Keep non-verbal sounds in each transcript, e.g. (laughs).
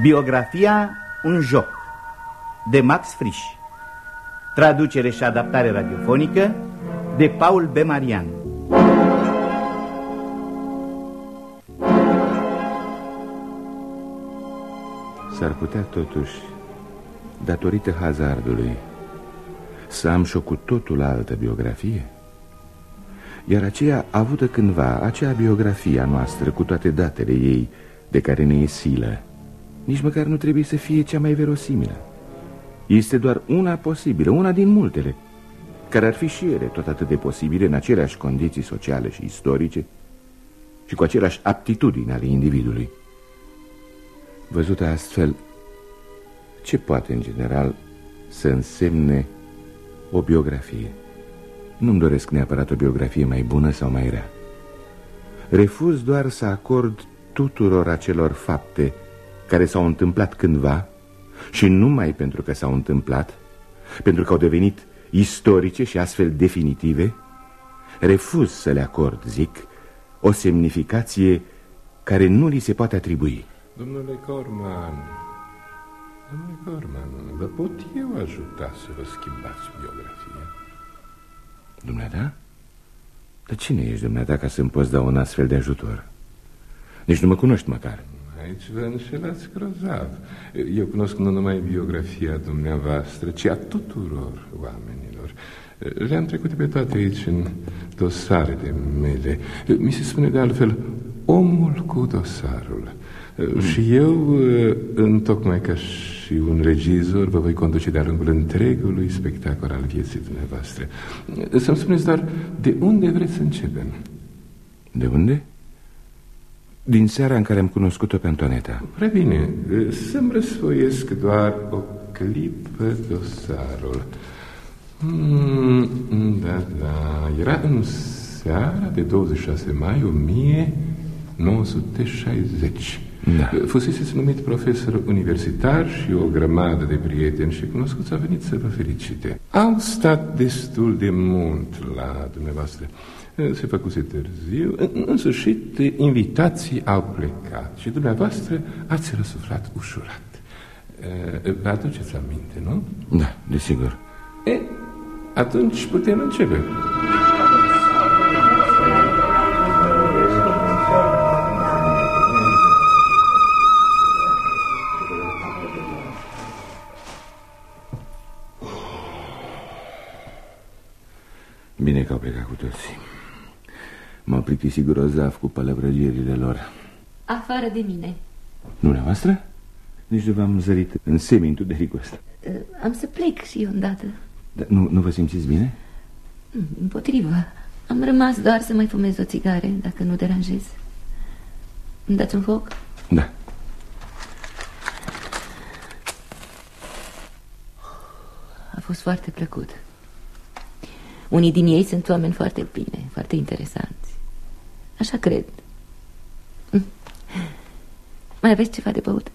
Biografia Un joc de Max Frisch Traducere și adaptare radiofonică de Paul B. Marian S-ar putea totuși, datorită hazardului, să am și-o cu totul altă biografie? Iar aceea avută cândva, acea biografie a noastră cu toate datele ei de care ne e silă, nici măcar nu trebuie să fie cea mai verosimilă. Este doar una posibilă, una din multele, care ar fi și ele tot atât de posibile în aceleași condiții sociale și istorice și cu aceleași aptitudini ale individului. Văzută astfel, ce poate în general să însemne o biografie? Nu-mi doresc neapărat o biografie mai bună sau mai rea. Refuz doar să acord tuturor acelor fapte care s-au întâmplat cândva și numai pentru că s-au întâmplat, pentru că au devenit istorice și astfel definitive, refuz să le acord, zic, o semnificație care nu li se poate atribui. Domnule Corman, domnule Corman, vă pot eu ajuta să vă schimbați biografia? Dumneata? Dar cine ești, dumneata, ca să-mi poți da un astfel de ajutor? Nici nu mă cunoști măcar. Aici vă înșelați grozav. Eu cunosc nu numai biografia dumneavoastră, ci a tuturor oamenilor. Le-am trecut pe toate aici în dosarele mele. Mi se spune de altfel omul cu dosarul. Mm. Și eu, întocmai ca și un regizor, vă voi conduce de-a lungul întregului spectacol al vieții dumneavoastră. Să-mi spuneți doar, de unde vreți să începem? De unde? Din seara în care am cunoscut-o pe Antoneta. Prea bine, să-mi răsfoiesc doar o clipă dosarul. Hmm, Da, da, era în seara de 26 mai 1960 da. Fusese numit profesor universitar și o grămadă de prieteni și cunoscuți au venit să vă felicite. Au stat destul de mult la dumneavoastră se făcuse târziu. În, în sfârșit, invitații au plecat și dumneavoastră ați răsuflat ușurat. Vă aduceți aminte, nu? Da, desigur. E, atunci putem începe. Bine că au plecat cu toții. M-au plictisit grozav cu pălăvrăgirile lor. Afară de mine. Dumneavoastră? Nici nu v-am zărit în semin tudericul ăsta. Uh, Am să plec și eu îndată. Dar nu, nu vă simțiți bine? Mm, împotrivă. Am rămas doar să mai fumez o țigare Dacă nu deranjez. Îmi dați un foc? Da. A fost foarte plăcut. Unii din ei sunt oameni foarte bine, foarte interesanți Așa cred hm. Mai aveți ceva de băut?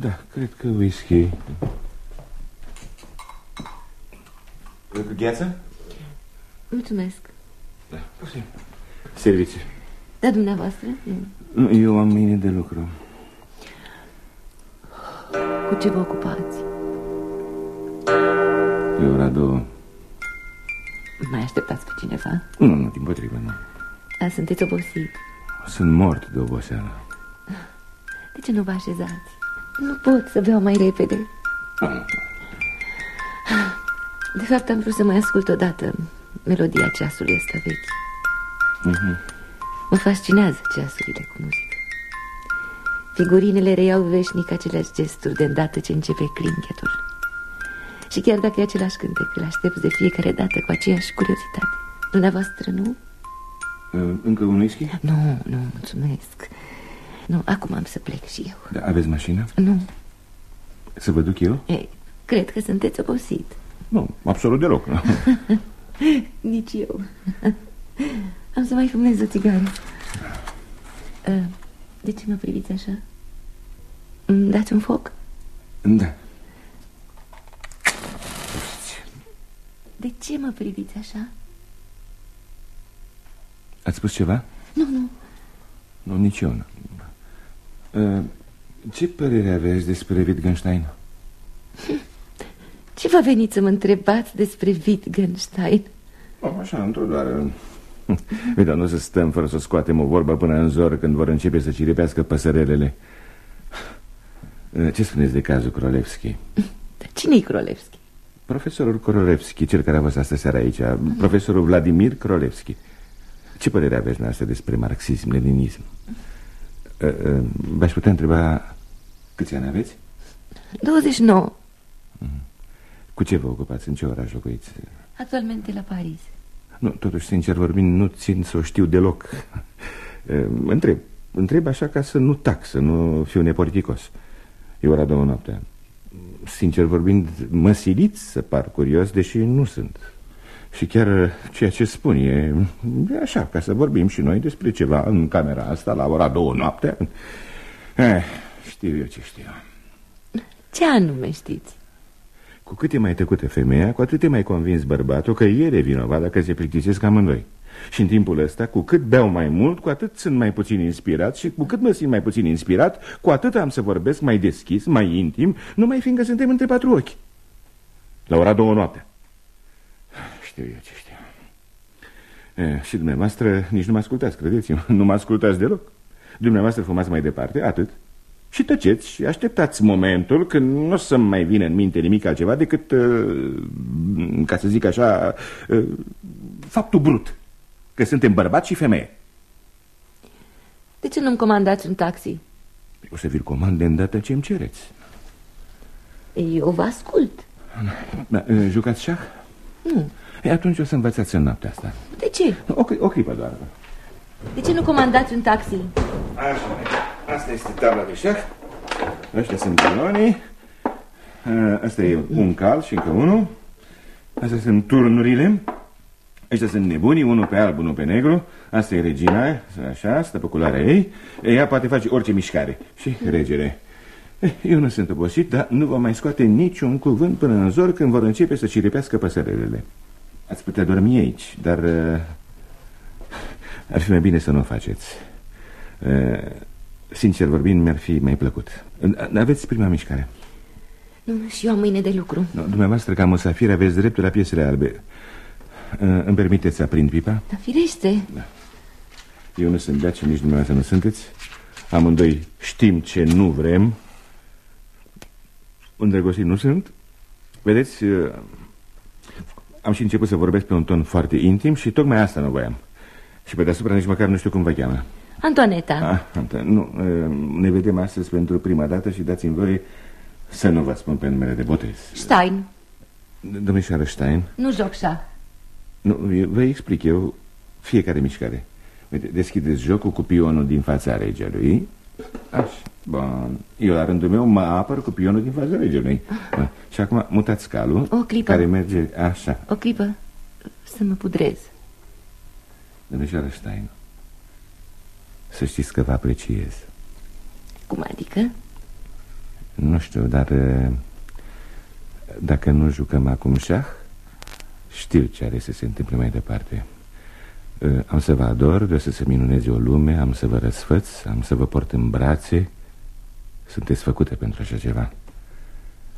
Da, cred că whisky Cu gheață? Mulțumesc Da, puțin Serviți Da, dumneavoastră? Nu, eu am mâine de lucru Cu ce vă ocupați? E ora două Mai așteptați pe cineva? Nu, nu, din potrivă, nu A, sunteți obosit Sunt mort de oboseală De ce nu vă așezați? Nu pot să beau mai repede De fapt am vrut să mai ascult odată Melodia ceasului ăsta vechi uh mhm. -huh. Mă fascinează ceasurile cu muzică Figurinele reiau veșnic aceleași gesturi De îndată ce începe clinchetul și chiar dacă e același cântec, îl aștept de fiecare dată cu aceeași curiozitate. Dumneavoastră, nu? Uh, încă un whisky? Nu, nu, mulțumesc. Nu, acum am să plec și eu. Da, aveți mașină? Nu. Să vă duc eu? Ei, cred că sunteți obosit. Nu, absolut deloc. (laughs) Nici eu. Am să mai fumez o țigară. Uh, de ce mă priviți așa? Îmi dați un foc? Da. De ce mă priviți așa? Ați spus ceva? Nu, nu Nu, nici eu nu. Uh, Ce părere aveți despre Wittgenstein? (laughs) Ce v-a venit să mă întrebați despre Wittgenstein? Așa, într-o doar... Uite, (laughs) nu să stăm fără să scoatem o vorbă până în zor când vor începe să ciripească păsărelele. Ce spuneți de cazul Krolevski? (laughs) Cine-i Krolevski? Profesorul Krolevski, cel care a fost astă seara aici, profesorul Vladimir Krolevski. Ce părere aveți noastră despre marxism-leninism? V-aș putea întreba câți ani aveți? 29. Mhm. Cu ce vă ocupați? În ce oraș locuiți? Actualmente la Paris. Nu, totuși, sincer vorbind, nu țin să o știu deloc. Întreb, întreb așa ca să nu tac, să nu fiu nepoliticos. E ora două noaptea. Sincer vorbind, mă siliți să par curios, deși nu sunt. Și chiar ceea ce spun e, e așa, ca să vorbim și noi despre ceva în camera asta la ora două noaptea. Eh, știu eu ce știu. Ce anume știți? Cu cât e mai tăcută femeia, cu atât e mai convins bărbatul că el e vinovat dacă se plictisesc amândoi. Și în timpul ăsta, cu cât beau mai mult, cu atât sunt mai puțin inspirat și cu cât mă simt mai puțin inspirat, cu atât am să vorbesc mai deschis, mai intim, numai fiindcă suntem între patru ochi. La ora două noapte. Știu eu ce știu. E, și dumneavoastră nici nu mă ascultați, credeți-mă, (laughs) nu mă ascultați deloc. Dumneavoastră fumați mai departe, atât. Și tăceți și așteptați momentul când nu o să mai vină în minte nimic altceva decât, ca să zic așa, faptul brut. Că suntem bărbat și femeie. De ce nu-mi comandați un taxi? O să vi-l comand de îndată ce îmi cereți. Eu vă ascult. Da, jucați șah? Nu. E, atunci o să învățați în noaptea asta. De ce? O, o clipă doar. De ce nu comandați un taxi? Așa, asta este tabla de șah. Ăștia sunt pilonii. Asta e un cal și încă unul. Astea sunt turnurile. Ăștia sunt nebunii, unul pe alb, unul pe negru. Asta e regina, așa, stă pe culoarea ei. Ea poate face orice mișcare. Și regele. Eu nu sunt obosit, dar nu va mai scoate niciun cuvânt până în zor când vor începe să ciripească păsărelele. Ați putea dormi aici, dar uh, ar fi mai bine să nu o faceți. Uh, sincer vorbind, mi-ar fi mai plăcut. Aveți prima mișcare. Nu, și eu am mâine de lucru. No, dumneavoastră, ca musafir, aveți dreptul la piesele albe. Uh, îmi permiteți să aprind pipa? Da, firește. Da. Eu nu sunt beat și nici dumneavoastră nu sunteți. Amândoi știm ce nu vrem. Îndrăgostit nu sunt. Vedeți, am și început să vorbesc pe un ton foarte intim și tocmai asta nu voiam. Și pe deasupra nici măcar nu știu cum vă cheamă. Antoaneta. Ah, Anto nu, ne vedem astăzi pentru prima dată și dați-mi voi să nu vă spun pe numele de botez. Stein. Domnișoară Stein. Nu joc șah. Nu, vă explic eu fiecare mișcare. Uite, deschideți jocul cu pionul din fața regelui. Așa, bun. Eu la rândul meu mă apăr cu pionul din fața regelui. Bun. Și acum mutați calul. O clipă. Care merge așa. O clipă. Să mă pudrez. Domnișoară Stein, să știți că vă apreciez. Cum adică? Nu știu, dar dacă nu jucăm acum șah, știu ce are să se întâmple mai departe. Am să vă ador, de să se minuneze o lume, am să vă răsfăț, am să vă port în brațe. Sunteți făcute pentru așa ceva.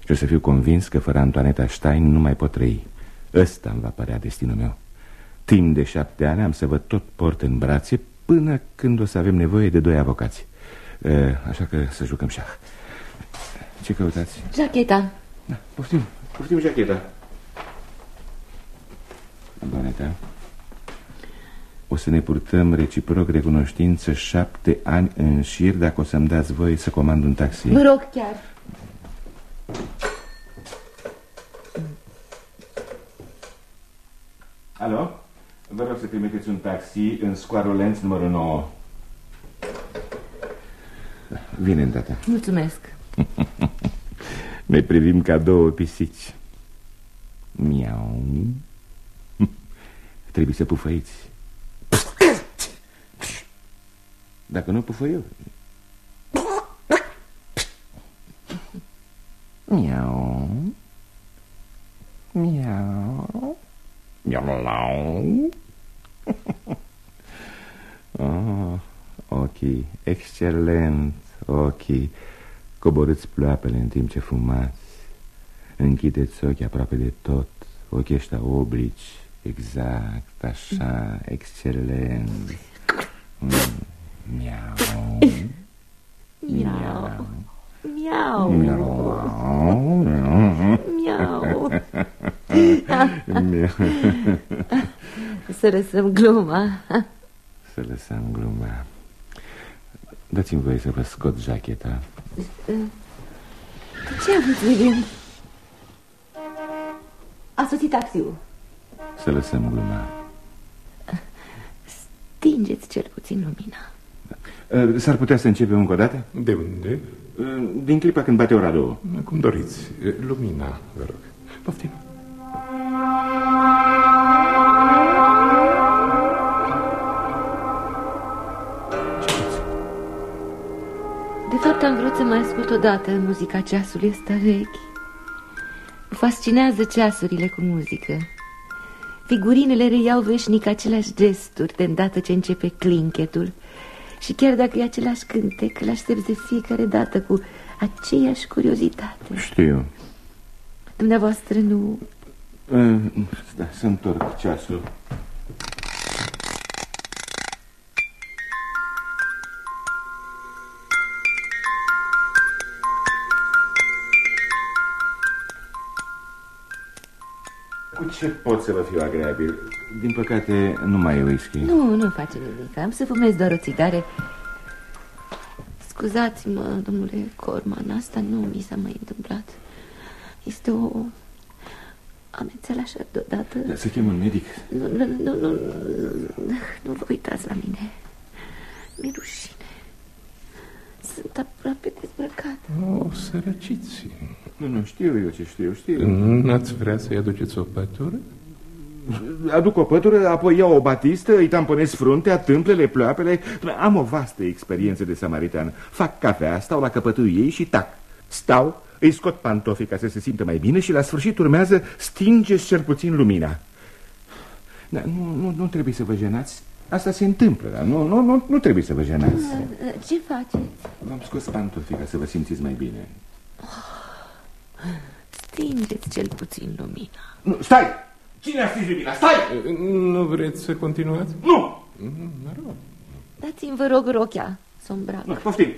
Și o să fiu convins că fără Antoaneta Stein nu mai pot trăi. Ăsta îmi va părea destinul meu. Timp de șapte ani am să vă tot port în brațe până când o să avem nevoie de doi avocați. Așa că să jucăm șah. Ce căutați? Jacheta. Da, poftim, poftim jacheta. Antoaneta, o să ne purtăm reciproc recunoștință șapte ani în șir dacă o să-mi dați voi să comand un taxi. Vă rog chiar. Alo? Vă rog să trimiteți un taxi în scoarul Lenț numărul 9. Vine îndată. Mulțumesc. (laughs) ne privim ca două pisici. Miau. (laughs) Trebuie să pufăiți. Dacă nu pufă eu. Miau. Miau. Miau. oh, ochii, excelent, ochii. Coborâți ploapele în timp ce fumați Închideți ochii aproape de tot Ochii ăștia oblici Exact, așa, excelent mm. Miau. Miau. Miau. Miau. Miau Să lăsăm gluma. Să lăsăm gluma. Dați-mi voie să vă scot jacheta. Ce aveți, William? A sosit taxiul. Să lăsăm gluma. Stingeți cel puțin lumina. da. S-ar putea să începem încă o dată? De unde? Din clipa când bate ora două. Cum doriți, lumina, vă rog. Poftim. De fapt am vrut să mai ascult odată muzica ceasului ăsta vechi. Mă fascinează ceasurile cu muzică. Figurinele reiau veșnic aceleași gesturi De îndată ce începe clinchetul Și chiar dacă e același cântec Îl aștept de fiecare dată cu aceeași curiozitate. Știu. Dumneavoastră nu... Da, să întorc ceasul ce pot să vă fiu agreabil? Din păcate, nu mai e whisky. Nu, nu face nimic. Am să fumez doar o țigare. Scuzați-mă, domnule Corman Asta nu mi s-a mai întâmplat. Este o... Am înțeles așa deodată. Da, Să chem un medic. Nu, nu, nu, nu, nu vă uitați la mine. Mi-e rușine. Sunt aproape dezbrăcat O, sărăciți Nu, nu, știu eu ce știu, știu N-ați vrea să-i aduceți o pătură? Aduc o pătură, apoi iau o batistă, îi tamponez fruntea, tâmplele, ploapele. Am o vastă experiență de samaritan. Fac cafea, stau la căpătul ei și tac. Stau, îi scot pantofii ca să se simtă mai bine Și la sfârșit urmează stingeți cel puțin lumina. Da, nu, nu, nu trebuie să vă jenați. Asta se întâmplă, dar nu, nu, nu, nu trebuie să vă jenați. Ce faceți? V-am scos pantofii ca să vă simțiți mai bine Stingeți cel puțin lumina nu, Stai! Cine a stins lumina? Stai! Nu vreți să continuați? Nu! Mă rog. Dați-mi, vă rog, rochea sombrac. Nu, poftim.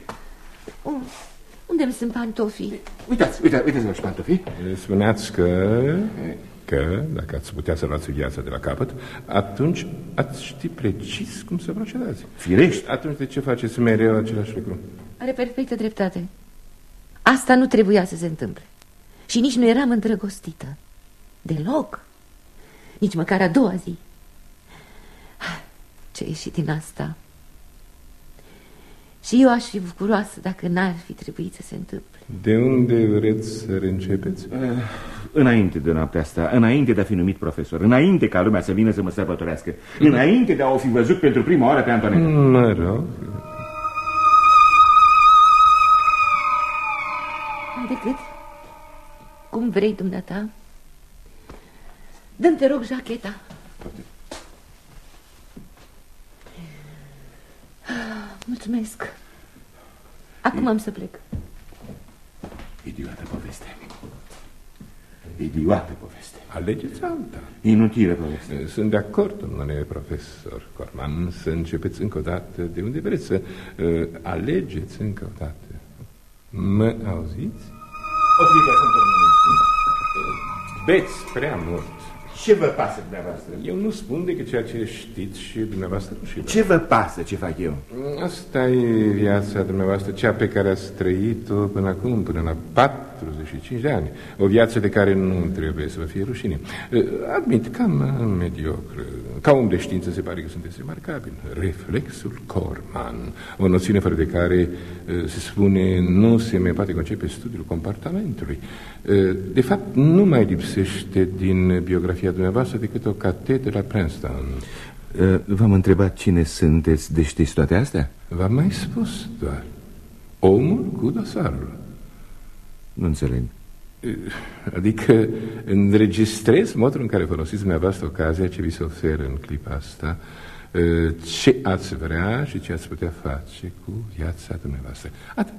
Unde-mi sunt pantofii? Uitați, uitați, uitați-vă și pantofii. Spuneați că, că, dacă ați putea să luați viața de la capăt, atunci ați ști precis cum să procedați. Firești. Atunci de ce faceți mereu același lucru? Are perfectă dreptate. Asta nu trebuia să se întâmple. Și nici nu eram îndrăgostită. Deloc. Nici măcar a doua zi. Ce ieșit din asta? Și eu aș fi bucuroasă dacă n-ar fi trebuit să se întâmple. De unde vreți să reîncepeți? Uh, înainte de noaptea asta, înainte de a fi numit profesor, înainte ca lumea să vină să mă sărbătorească, mm. înainte de a o fi văzut pentru prima oară pe Antoneta. Mă rog. Decât? Cum vrei, dumneata? Dă-mi, te rog, jacheta. Mulțumesc. Acum am să plec. Idiotă poveste. Idiotă poveste. Alegeți alta. Inutilă poveste. Sunt de acord, domnule profesor Corman, să începeți încă o dată de unde vreți să uh, alegeți încă o dată. Mă auziți? O clipă, sunt Beți prea mult. Ce vă pasă dumneavoastră? Eu nu spun decât ceea ce știți și dumneavoastră nu știți. Ce vă pasă ce fac eu? Asta e viața dumneavoastră, cea pe care ați trăit-o până acum, până la 45 de ani. O viață de care nu trebuie să vă fie rușine. Admit, cam mediocră. Ca om de știință se pare că sunteți remarcabil. Reflexul Corman, o noțiune fără de care se spune nu se mai poate concepe studiul comportamentului. De fapt, nu mai lipsește din biografia dumneavoastră decât o catedră la Princeton. V-am întrebat cine sunteți de știți toate astea? V-am mai spus doar. Omul cu dosarul. Nu înțeleg. Adică înregistrez modul în care folosiți dumneavoastră ocazia ce vi se oferă în clipa asta, ce ați vrea și ce ați putea face cu viața dumneavoastră. Atât.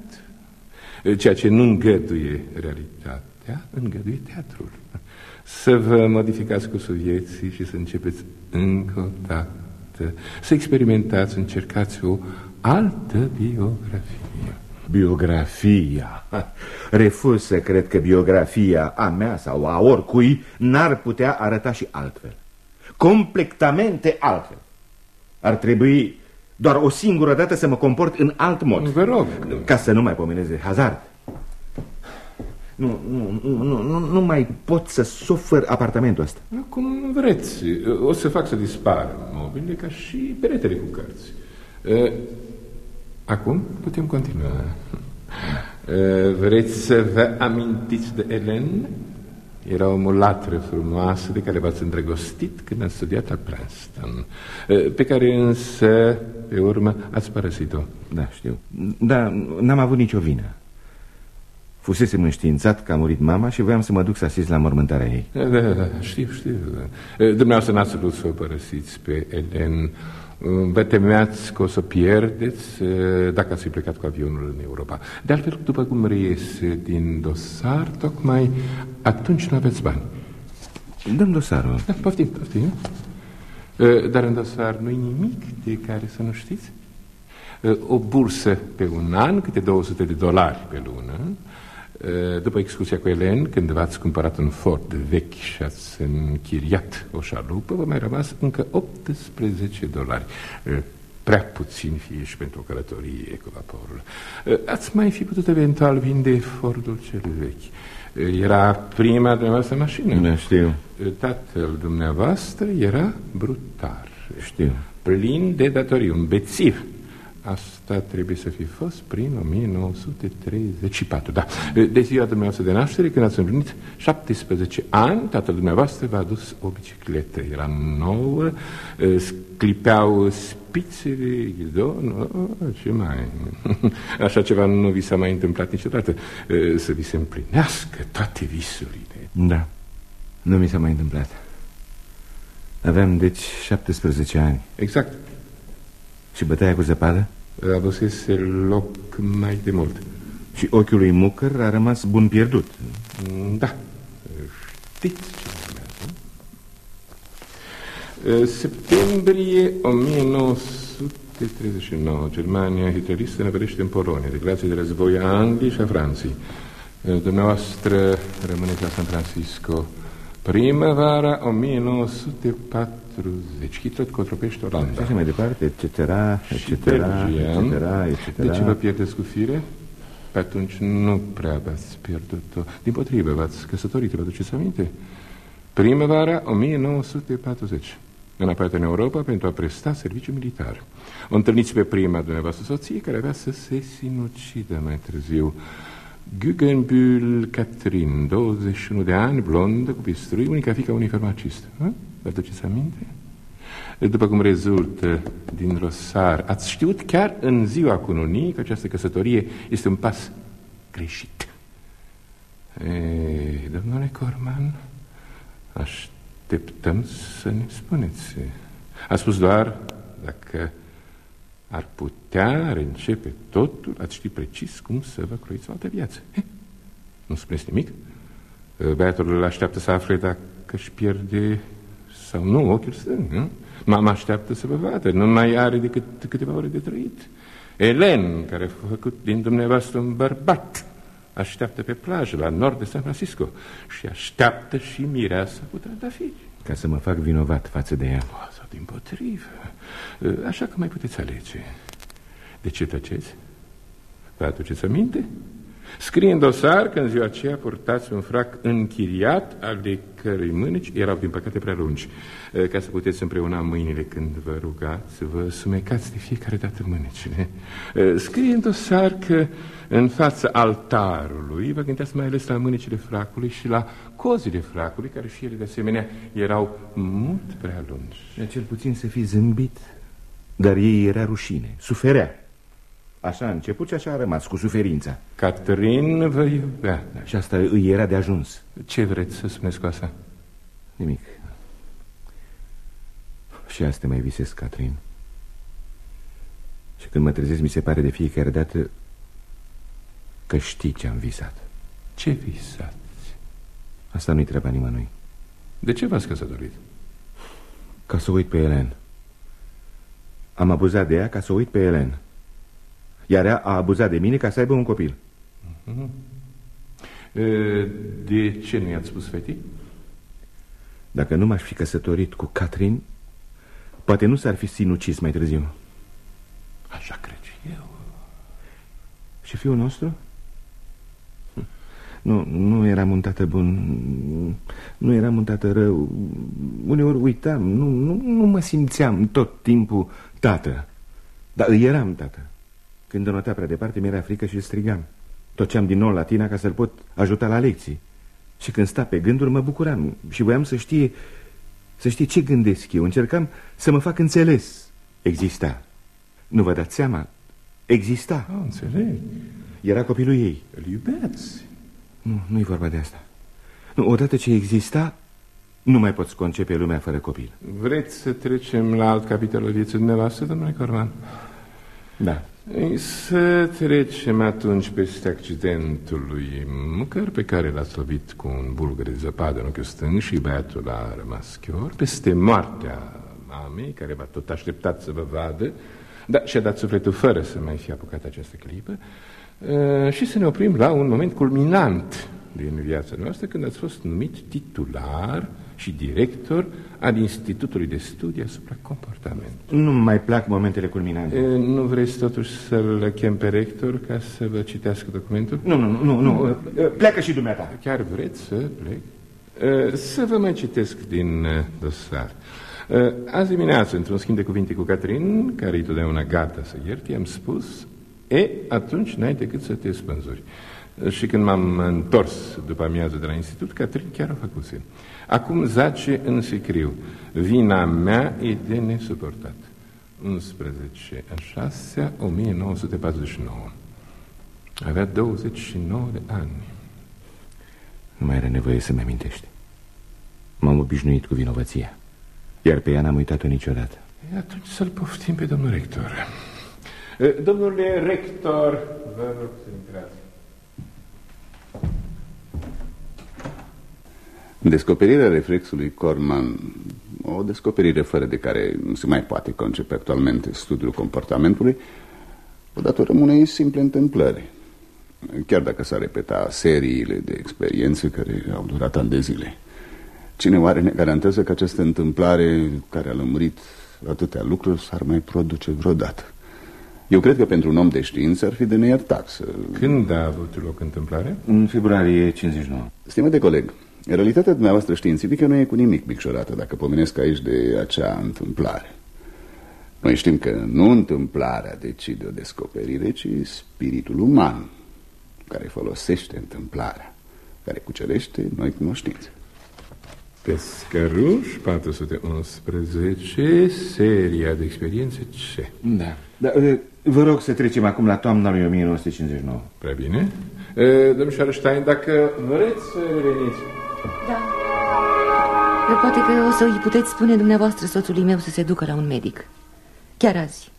Ceea ce nu îngăduie realitatea, îngăduie teatrul. Să vă modificați cu vieții și să începeți încă o dată, să experimentați, încercați o altă biografie. Biografia. (laughs) Refuz să cred că biografia a mea sau a oricui n-ar putea arăta și altfel. Completamente altfel. Ar trebui doar o singură dată să mă comport în alt mod. Vă rog. Ca să nu mai pomeneze hazard. Nu, nu, nu, nu, nu mai pot să sufăr apartamentul ăsta. Cum vreți. O să fac să dispară mobile ca și peretele cu cărți. Acum putem continua. Vreți să vă amintiți de Elen? Era o mulatră frumoasă de care v-ați îndrăgostit când ați studiat la Princeton, pe care însă, pe urmă, ați părăsit-o. Da, știu. Da, n-am avut nicio vină. Fusesem înștiințat că a murit mama și voiam să mă duc să asist la mormântarea ei. Da, da, da, știu, știu. Dumneavoastră n-ați vrut să o părăsiți pe Elen. Vă temeați că o să pierdeți dacă ați fi plecat cu avionul în Europa. De altfel, după cum reiese din dosar, tocmai atunci nu aveți bani. Dăm dosarul. Da, poftim, poftim. Dar în dosar nu-i nimic de care să nu știți? O bursă pe un an, câte 200 de dolari pe lună, Eh, după excursia cu Elen, când v-ați cumpărat un Ford vechi și ați închiriat o șalupă, vă mai rămas încă 18 dolari. Eh, prea puțin fie și pentru o călătorie cu vaporul. Eh, ați mai fi putut eventual vinde Fordul cel vechi. Era prima dumneavoastră mașină. Da, știu. Tatăl dumneavoastră era brutar. Știu. Plin de datorii, un bețiv. Asta trebuie să fi fost prin 1934, da. De ziua dumneavoastră de naștere, când ați împlinit 17 ani, tatăl dumneavoastră v-a adus o bicicletă. Era nouă, sclipeau spițele, ghidon, ce mai... (laughs) Așa ceva nu vi s-a mai întâmplat niciodată. Să vi se împlinească toate visurile. Da, nu mi s-a mai întâmplat. Aveam, deci, 17 ani. Exact. Și bătaia cu zăpadă? Avusese loc mai de mult. Și ochiul lui Mucăr a rămas bun pierdut. Da. Știți ce urmează? Septembrie 1939. Germania hitleristă năvărește în Polonia. Declarație de război a Angliei și a Franței. Dumneavoastră rămâneți la San Francisco. Primăvara 1940. Hitler cotropește Olanda. Și așa mai departe, etc., etc., etc., etc. De ce vă pierdeți cu fire? Pe atunci nu prea v-ați pierdut-o. Din potrivă, v-ați căsătorit, vă duceți aminte? Primăvara 1940. Înapoi în Europa pentru a presta serviciu militar. O întâlniți pe prima dumneavoastră soție care avea să se sinucidă mai târziu. Guggenbühl Catherine, 21 de ani, blondă, cu pistrui, unica fica unui farmacist. Vă aduceți aminte? După cum rezultă din Rosar, ați știut chiar în ziua cununii că această căsătorie este un pas greșit. Ei, domnule Corman, așteptăm să ne spuneți. A spus doar dacă ar putea reîncepe totul, ați ști precis cum să vă croiți o altă viață. He? Nu spuneți nimic? Băiatul îl așteaptă să afle dacă își pierde sau nu ochiul stâng. Nu? Mama așteaptă să vă vadă, nu mai are decât câteva ore de trăit. Elen, care a făcut din dumneavoastră un bărbat, așteaptă pe plajă, la nord de San Francisco, și așteaptă și mireasa cu trandafiri. Ca să mă fac vinovat față de ea. O, sau din potrivă. Așa că mai puteți alege. De ce tăceți? Vă aduceți aminte? Scrie în dosar că în ziua aceea purtați un frac închiriat, ale cărei mânici erau, din păcate, prea lungi. Ca să puteți împreuna mâinile când vă rugați, vă sumecați de fiecare dată mânicile. Scrie în dosar că în fața altarului vă gândeați mai ales la mânicile fracului și la cozile fracului, care și ele, de asemenea, erau mult prea lungi. Cel puțin să fi zâmbit, dar ei era rușine, suferea. Așa a început și așa a rămas, cu suferința. Catrin vă iubea. Da, și asta îi era de ajuns. Ce vreți să spuneți cu asta? Nimic. Și asta mai visesc, Catrin. Și când mă trezesc, mi se pare de fiecare dată că că știi ce am visat Ce visați? Asta nu-i treaba nimănui De ce v-ați căsătorit? Ca să uit pe Elen Am abuzat de ea ca să uit pe Elen Iar ea a abuzat de mine ca să aibă un copil Mhm. De ce nu i-ați spus fetii? Dacă nu m-aș fi căsătorit cu Catherine Poate nu s-ar fi sinucis mai târziu Așa cred și eu Și fiul nostru? Hm. Nu, nu eram un tată bun Nu eram un tată rău Uneori uitam Nu, nu, nu mă simțeam tot timpul tată Dar îi eram tată Când înotea prea departe mi-era frică și strigam. Toceam din nou la tine ca să-l pot ajuta la lecții. Și când sta pe gânduri mă bucuram Și voiam să știe Să știe ce gândesc eu. Încercam să mă fac înțeles. Exista. Nu vă dați seama? Exista. Ah, înțeleg. Era copilul ei. Îl iubeați? Nu, nu-i vorba de asta. Nu, Odată ce exista Nu mai poți concepe lumea fără copil. Vreți să trecem la alt capitol al vieții dumneavoastră, domnule Corman? Da. Ei, Să trecem atunci peste accidentul lui Măcar pe care l-a slăvit cu un bulgăr de zăpadă în ochiul stâng și băiatul a rămas chior, peste moartea mamei, care v-a tot așteptat să vă vadă, dar și-a dat sufletul fără să mai fi apucat această clipă, uh, și să ne oprim la un moment culminant din viața noastră, când ați fost numit titular și director al Institutului de Studii asupra comportamentului. Nu mai plac momentele culminante E, Nu vreți totuși să-l chem pe rector ca să vă citească documentul? Nu, nu, nu, nu Pleacă și dumneata Chiar vreți să plec? E, Să vă mai citesc din e, dosar. E, Azi dimineață, într-un schimb de cuvinte cu Catrin, care e totdeauna gata să ierte, i-am spus, e, atunci n-ai decât să te spânzuri. E, Și când m-am întors după amiază de la institut, Catrin chiar o făcuse. Acum zace în sicriu. Vina mea e de nesuportat. 11 a 6 1949. Avea 29 de ani. Nu mai era nevoie să-mi amintești M-am obișnuit cu vinovăția Iar pe ea n-am uitat-o niciodată E, Atunci să-l poftim pe domnul rector. E, Domnule rector, vă rog să intrați. Descoperirea reflexului Corman, o descoperire fără de care nu se mai poate concepe actualmente studiul comportamentului, o datorăm unei simple întâmplări. Chiar dacă s-ar repeta seriile de experiențe care au durat ani de zile. Cine oare ne garantează că această întâmplare care a lămurit atâtea lucruri s-ar mai produce vreodată? Eu cred că pentru un om de știință ar fi de neiertat să... Când a avut loc întâmplarea? În februarie 59 Stimate coleg, realitatea dumneavoastră științifică nu e cu nimic micșorată dacă pomenesc aici de acea întâmplare. Noi știm că nu întâmplarea decide o descoperire, ci spiritul uman care folosește întâmplarea, care cucerește noi cunoștințe. Pescăruș 411, seria de experiențe C. Da, da uh, Vă rog să trecem acum la toamna lui 1959 Prea bine. E, Domnișoară Stein, dacă vreți să reveniți. Da. Dar poate că o să îi puteți spune dumneavoastră soțului meu să se ducă la un medic. Chiar azi.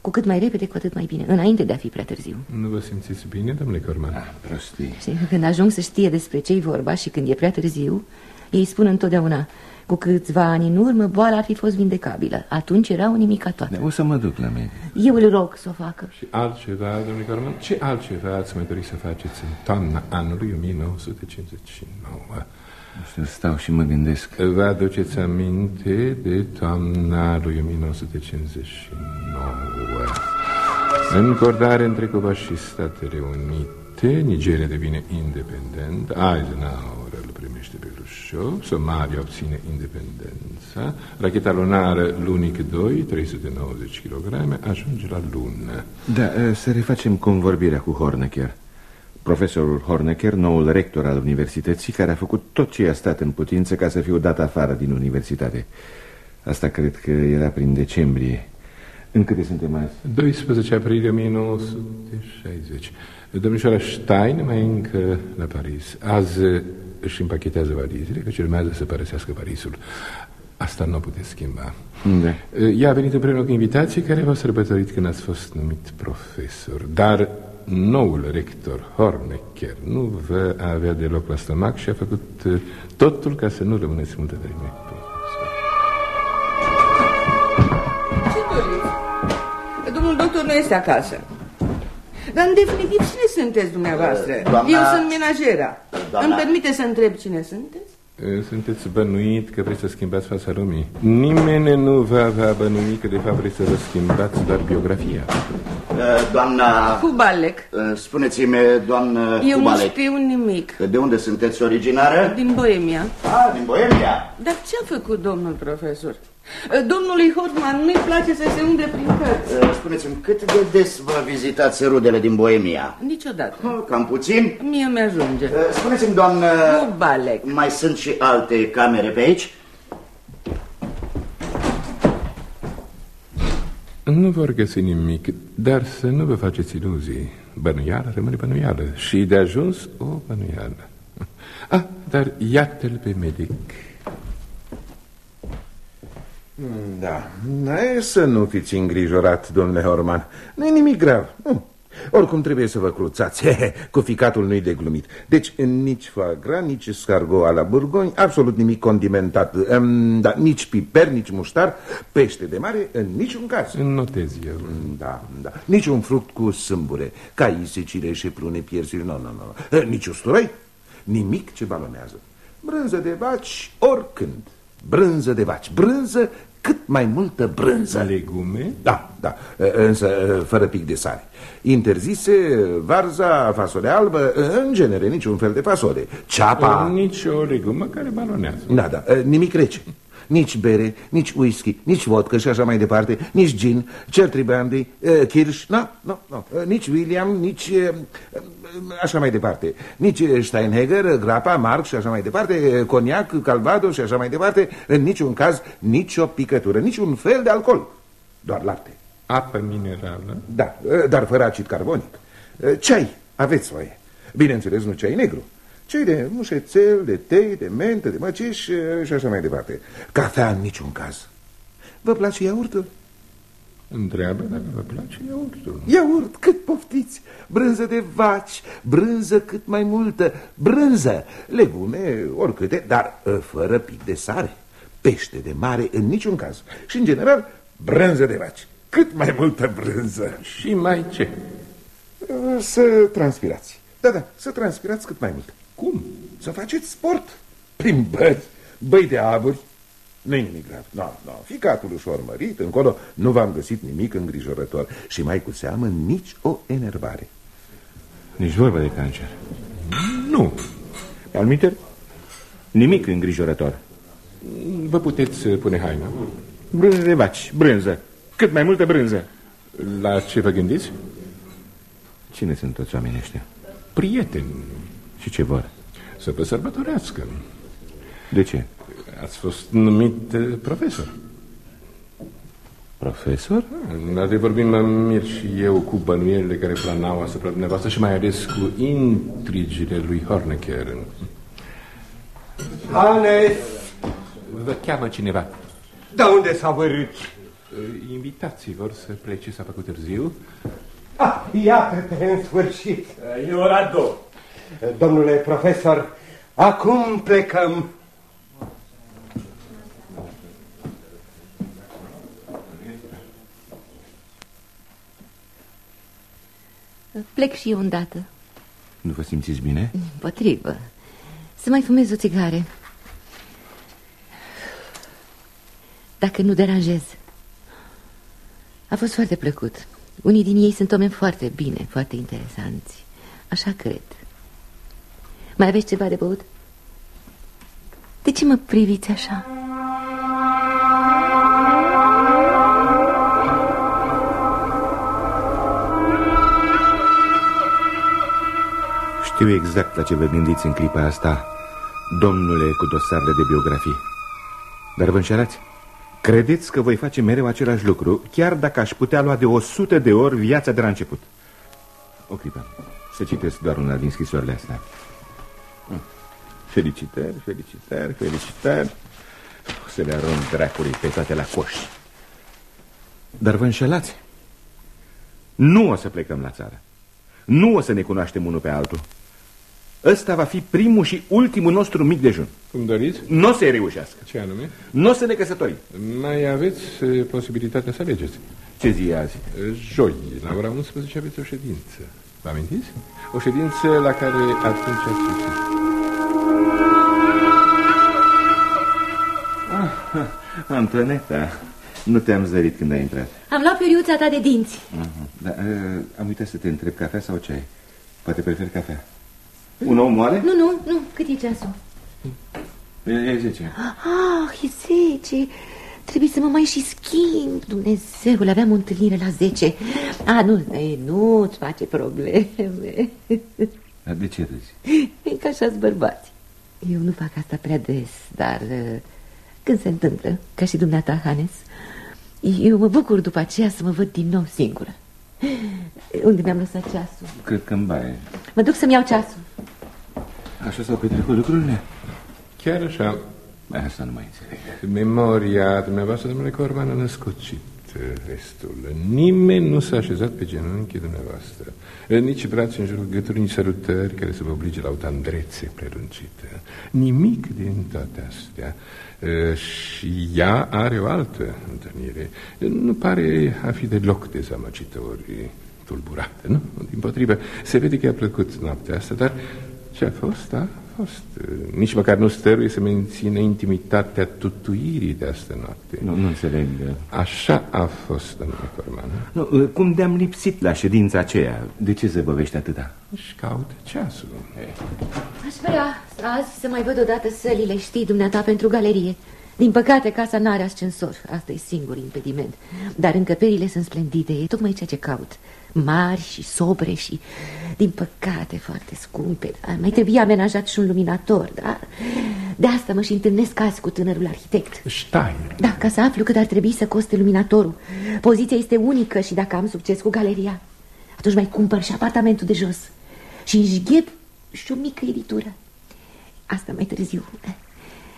Cu cât mai repede, cu atât mai bine. Înainte de a fi prea târziu. Nu vă simțiți bine, domnule Corman? Ah, prostii Și când ajung să știe despre ce-i vorba și când e prea târziu, ei spun întotdeauna, cu câțiva ani în urmă, boala ar fi fost vindecabilă. Atunci era o nimica toată. da, O să mă duc la medic Eu îl rog să o facă. Și altceva, domnule Corman? Ce altceva ați mai dori să faceți în toamna anului 1959? Nu știu, stau și mă gândesc. Vă aduceți aminte de toamna lui 1959. Încordare între Cubaș și Statele Unite, Nigeria devine independent, Eisenhower îl primește pe Khrushchev, Somalia obține independența, racheta lunară Lunic 2, 390 kg, ajunge la lună. Da, uh, să refacem convorbirea cu Hornecker Profesorul Hornecker, noul rector al universității Care a făcut tot ce i-a stat în putință Ca să fiu dat afară din universitate Asta cred că era prin decembrie În câte suntem azi? 12 aprilie 1960. Domnișoara Stein mai încă la Paris. Azi își împachetează valizele, că urmează să părăsească Parisul. Asta nu o puteți schimba. Da. Ea a venit împreună cu invitații care v-au sărbătorit când ați fost numit profesor. Dar noul rector Hornecker nu vă avea deloc la stomac și a făcut uh, totul ca să nu rămâneți multă vreme. Ce doriți? Domnul doctor nu este acasă. Dar în definitiv cine sunteți dumneavoastră? Doamna... Eu sunt menajera. Doamna... Îmi permite să întreb cine sunteți? Sunteți bănuit că vreți să schimbați fața lumii. Nimeni nu va avea bănuit că de fapt vreți să vă schimbați doar biografia. Doamna... Cubalec. Spuneți-mi, doamnă Eu Cubalec. nu știu nimic. De unde sunteți originară? Din Boemia. Ah, din Boemia. Dar ce a făcut domnul profesor? Domnului Hortman nu-i place să se umble prin cărți. Spuneți-mi, cât de des vă vizitați rudele din Boemia? Niciodată. Cam puțin? Mie mi-ajunge. Spuneți-mi, doamnă... Cubalec. Mai sunt și alte camere pe aici? Nu vor găsi nimic, dar să nu vă faceți iluzii. Bănuială rămâne bănuială și de ajuns o bănuială. Ah, dar iată-l pe medic. Da, e să nu fiți îngrijorat, domnule Horman. Nu e nimic grav. Nu. Oricum trebuie să vă cruțați. (laughs) Cu ficatul nu-i de glumit. Deci nici foie gras, nici scargo la burgoni, absolut nimic condimentat. Um, da, nici piper, nici muștar, pește de mare, în niciun caz. Notez eu. Da, da. Nici un fruct cu sâmbure, caise, cireșe, prune, piersiri, nu, nu, nu. Nici usturoi, nimic ce balonează. Brânză de vaci, oricând. Brânză de vaci, brânză, cât mai multă brânză. Legume? Da, da, însă fără pic de sare. Interzise varza, fasole albă, în genere niciun fel de fasole. Ceapa... Nici o legumă care balonează. Da, da, nici rece. Nici bere, nici whisky, nici vodka și așa mai departe, nici gin, Cherry Brandy, Kirsch, nu, nu, nu, nici William, nici așa mai departe, nici Steinheger, Grapa, Marx și așa mai departe, coniac, calvado și așa mai departe, în niciun caz nicio picătură, niciun fel de alcool, doar lapte. Apă minerală? Da, dar fără acid carbonic. Ceai, aveți voie. Bineînțeles, nu ceai negru. Cei de mușețel, de tei, de mentă, de măciș și așa mai departe. Cafea în niciun caz. Vă place iaurtul? Întreabă dacă vă place iaurtul. Iaurt, cât poftiți. Brânză de vaci, brânză cât mai multă, brânză, legume, oricâte, dar fără pic de sare. Pește de mare în niciun caz. Și, în general, brânză de vaci. Cât mai multă brânză. Și mai ce? Să transpirați. Da, da, să transpirați cât mai mult. Cum? Să faceți sport. Plimbări, băi de aburi. nu nimic grav. Nu, no, nu. No. Ficatul ușor mărit, încolo nu v-am găsit nimic îngrijorător. Și mai cu seamă nici o enervare. Nici vorba de cancer. Nu. Almiter, nimic îngrijorător. Vă puteți pune haina. Brânză de vaci, brânză. Cât mai multă brânză. La ce vă gândiți? Cine sunt toți oamenii ăștia? Prieteni. Și ce vor? Să vă sărbătorească. De ce? Ați fost numit profesor. Profesor? Dar de vorbim mă mir și eu cu bănuielile care planau asupra dumneavoastră și mai ales cu intrigile lui Hornecker. Hannes! Vă cheamă cineva. Da unde s-a vărât? Invitații vor să plece, s-a făcut târziu. Ah, iată-te în sfârșit. E ora două. Domnule profesor, acum plecăm. Plec și eu îndată. Nu vă simțiți bine? Potrivă. Să mai fumez o țigare. Dacă nu deranjez. A fost foarte plăcut. Unii din ei sunt oameni foarte bine, foarte interesanți. Așa cred. Mai aveți ceva de băut? De ce mă priviți așa? Știu exact la ce vă gândiți în clipa asta, domnule cu dosarele de biografie. Dar vă înșelați? Credeți că voi face mereu același lucru, chiar dacă aș putea lua de o sută de ori viața de la început. O clipă, să citesc doar una din scrisorile astea. Felicitări, felicitări, felicitări. Să le arunc dracului pe toate la coș. Dar vă înșelați. Nu o să plecăm la țară. Nu o să ne cunoaștem unul pe altul. Ăsta va fi primul și ultimul nostru mic dejun. Cum doriți? Nu o să-i reușească. Ce anume? Nu o să ne căsătorim. Mai aveți uh, posibilitatea să alegeți. Ce zi e azi? Uh, Joi, la ora 11 aveți o ședință. Vă amintiți? O ședință la care atunci ați sosit. Ah, Antoaneta, nu te-am zărit când ai intrat. Am luat periuța ta de dinți. Uh-huh. Da, uh, am uitat să te întreb cafea sau ceai. Poate prefer cafea. Un om moare? Nu, nu, nu. Cât e ceasul? E, e 10. Ah, e 10. Trebuie să mă mai și schimb. Dumnezeule, aveam o întâlnire la 10. A, nu, e, nu-ți face probleme. Dar de ce râzi? E ca așa bărbați. Eu nu fac asta prea des, dar uh, când se întâmplă, ca și dumneata, Hannes, eu mă bucur după aceea să mă văd din nou singură. Unde mi-am lăsat ceasul? Cred că în baie. Mă duc să-mi iau ceasul. Așa s-au petrecut lucrurile? Chiar așa, Asta nu mai înțeleg. memoria dumneavoastră, domnule Corman, a născocit uh, restul. Nimeni nu s-a așezat pe genunchii dumneavoastră. Uh, Nici brațe în jurul gâtului, nici sărutări care să vă oblige la o tandrețe prelungită. Nimic din toate astea. Uh, Și ea are o altă întâlnire. Nu pare a fi deloc dezamăgitori tulburată, nu? Din potrivă, se vede că i-a plăcut noaptea asta, dar ce a fost, a fost. Nici măcar nu stăruie să mențină intimitatea tutuirii de astă noapte. Nu, nu înțeleg. Așa a fost, domnule Corman. Nu, cum de-am lipsit la ședința aceea? De ce zăbăvești atâta? Își caută ceasul. Aș vrea azi să mai văd odată sălile, știi, dumneata, pentru galerie. Din păcate, casa n-are ascensor. Asta e singur impediment. Dar încăperile sunt splendide, e tocmai ceea ce caut. Mari și sobre și, din păcate, foarte scumpe. Dar mai trebuie amenajat și un luminator, da? De asta mă și întâlnesc azi cu tânărul arhitect. Steiner. Da, ca să aflu cât ar trebui să coste luminatorul. Poziția este unică și dacă am succes cu galeria, atunci mai cumpăr și apartamentul de jos. Și înșgheb și o mică editură. Asta mai târziu.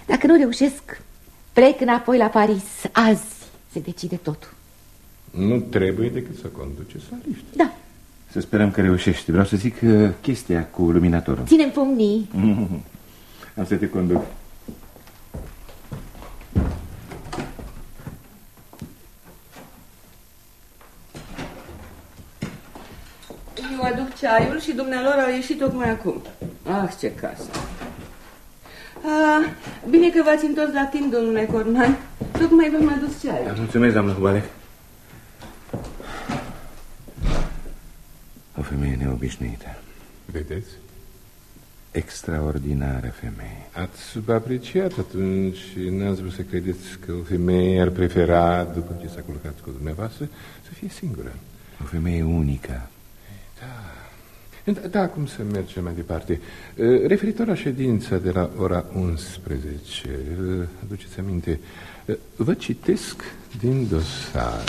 Dacă nu reușesc, plec înapoi la Paris. Azi se decide totul. Nu trebuie decât să conduceți la lift. Da, Să sperăm că reușești. Vreau să zic uh, chestia cu luminatorul. ținem pumnii. (laughs) Am să te conduc. Eu aduc ceaiul și dumnealor au ieșit tocmai acum. Ah, ce casă. Ah, bine că v-ați întors la timp, domnule Corman. Tocmai v-am adus ceaiul. Mulțumesc, doamnă Hubalec. O femeie neobișnuită. Vedeți? Extraordinară femeie. Ați subapreciat atunci și n-ați vrut să credeți că o femeie ar prefera, după ce s-a culcat cu dumneavoastră, să fie singură. O femeie unică. Da, da, cum să mergem mai departe? Uh, Referitor la ședința de la ora 11, uh, aduceți aminte, uh, vă citesc din dosar.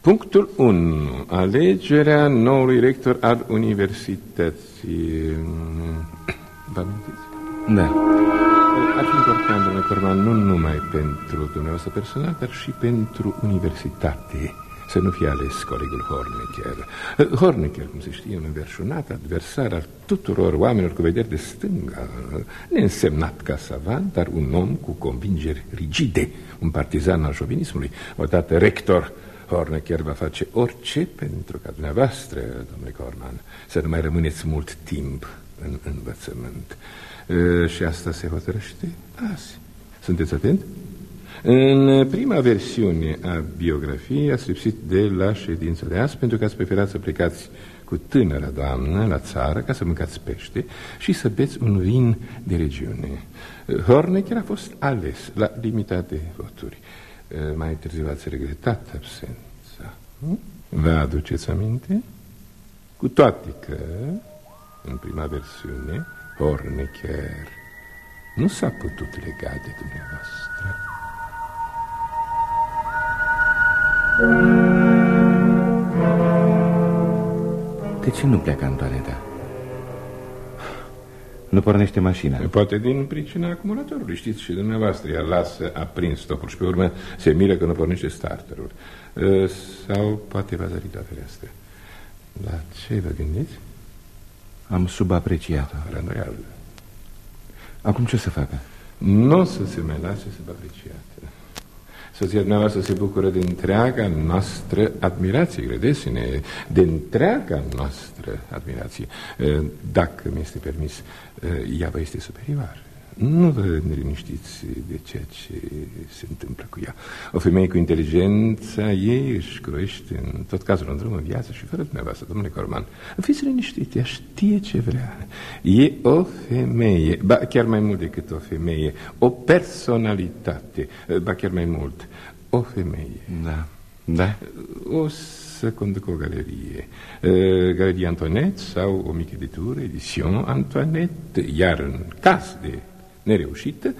Punctul 1. Alegerea noului rector al universității. Vă amintiți? Da. Ar fi important, domnule Corman, nu numai pentru dumneavoastră personal, dar și pentru universitate. Să nu fie ales colegul Hornecker. Hornecker, cum se știe, un înverșunat adversar al tuturor oamenilor cu vederi de stânga, neînsemnat ca savant, dar un om cu convingeri rigide, un partizan al șovinismului. Odată rector, Hornecker va face orice pentru ca dumneavoastră, domnule Corman, să nu mai rămâneți mult timp în învățământ. E, Și asta se hotărăște azi. Sunteți atent? În prima versiune a biografiei ați lipsit de la ședința de azi pentru că ați preferat să plecați cu tânăra doamnă la țară ca să mâncați pește și să beți un vin de regiune. Hornecker a fost ales la limita de voturi. Mai târziu ați regretat absența. nu? Vă aduceți aminte? Cu toate că, în prima versiune, Hornecker nu s-a putut lega de dumneavoastră. De ce nu pleacă Antoaneta? Nu pornește mașina. Poate din pricina acumulatorului, știți, și dumneavoastră ea lasă aprins stopul și pe urmă se miră că nu pornește starterul. Uh, Sau poate v-a zărit la fereastră. La ce vă gândiți? Am subapreciat-o. Fără Acum ce să facă? Nu o să se mai lase subapreciată. Soția dumneavoastră se bucură de întreaga noastră admirație, credeți-ne, de întreaga noastră admirație. Dacă mi este permis, ea vă este superioară. Nu vă neliniștiți de ceea ce se întâmplă cu ea. O femeie cu inteligența ei își croiește în tot cazul un drum în viață și fără dumneavoastră, domnule Corman. Fiți liniștit, ea știe ce vrea. E o femeie, ba chiar mai mult decât o femeie, o personalitate, ba chiar mai mult, o femeie. Da, da. O să conduc o galerie. Galeria Antoinette sau o mică editură, edition Antoinette, iar în caz de nereușită,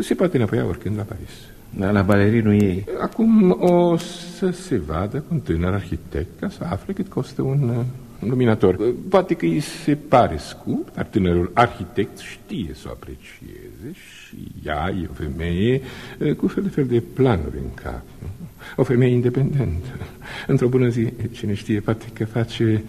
se poate înapoia oricând la Paris. Dar la balerinul ei... Acum o să se vadă cu un tânăr arhitect ca să afle cât costă un uh, luminator. Poate că îi se pare scump, dar tânărul arhitect știe să o aprecieze și ea e o femeie uh, cu fel de fel de planuri în cap. O femeie independentă. Într-o bună zi, cine știe, poate că face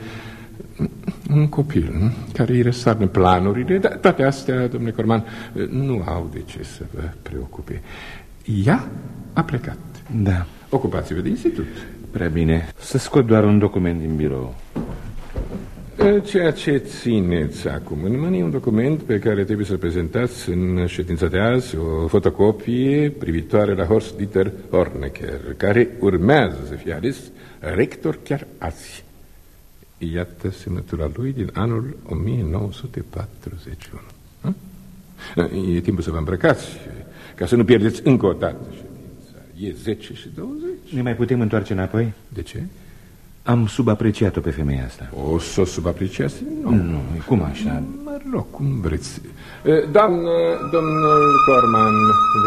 un copil care îi răsarnă planurile, dar toate astea, domnule Corman, nu au de ce să vă preocupe. Ea a plecat. Da. Ocupați-vă de institut. Prea bine. Să scot doar un document din birou. Ceea ce țineți acum în mână e un document pe care trebuie să-l prezentați în ședința de azi, o fotocopie privitoare la Horst Dieter Hornecker, care urmează să fie ales rector chiar azi. Iată semnătura lui din anul 1941. Hm? E timpul să vă îmbrăcați, ca să nu pierdeți încă o dată ședința. E 10 și 20. Ne mai putem întoarce înapoi? De ce? Am subapreciat-o pe femeia asta. O să o subapreciați? Nu. Nu, cum așa? Mă rog, cum vreți. Doamnă, domnul Corman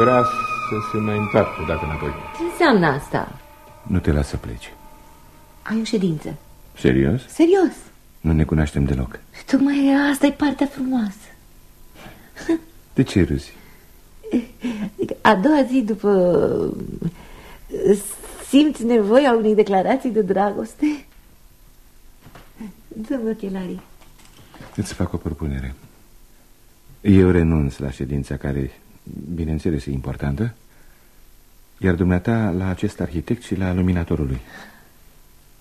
vrea să se mai întoarcă dată înapoi. Ce înseamnă asta? Nu te las să pleci. Ai o ședință. Serios? Serios. Nu ne cunoaștem deloc. Tocmai asta e partea frumoasă. (laughs) De ce râzi? A doua zi după... Simți nevoia unei declarații de dragoste? Dă-mi ochelarii. Îți fac o propunere. Eu renunț la ședința care, bineînțeles, e importantă, iar dumneata la acest arhitect și la luminatorul lui.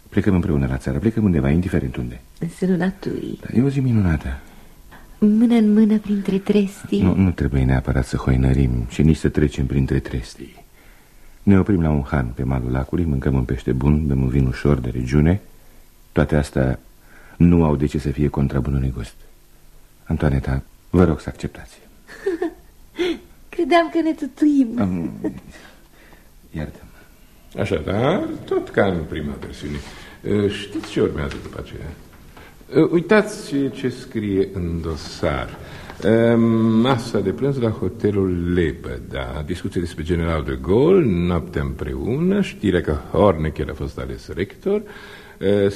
Plecăm împreună la țară, plecăm undeva, indiferent unde. În sânul naturii da, E o zi minunată. Mână în mână printre trestii. Nu, nu trebuie neapărat să hoinărim și nici să trecem printre trestii. Ne oprim la un han pe malul lacului, mâncăm un pește bun, bem un vin ușor de regiune. Toate astea nu au de ce să fie contra bunului gust Antoaneta, vă rog să acceptați. (laughs) Credeam că ne tutuim. Am... Iartă Așadar, tot ca în prima versiune. Știți ce urmează după aceea? Uitați ce scrie în dosar. Masa de prânz la hotelul Lepăda Discuție despre general de Gaulle Noaptea împreună Știrea că Hornecker a fost ales rector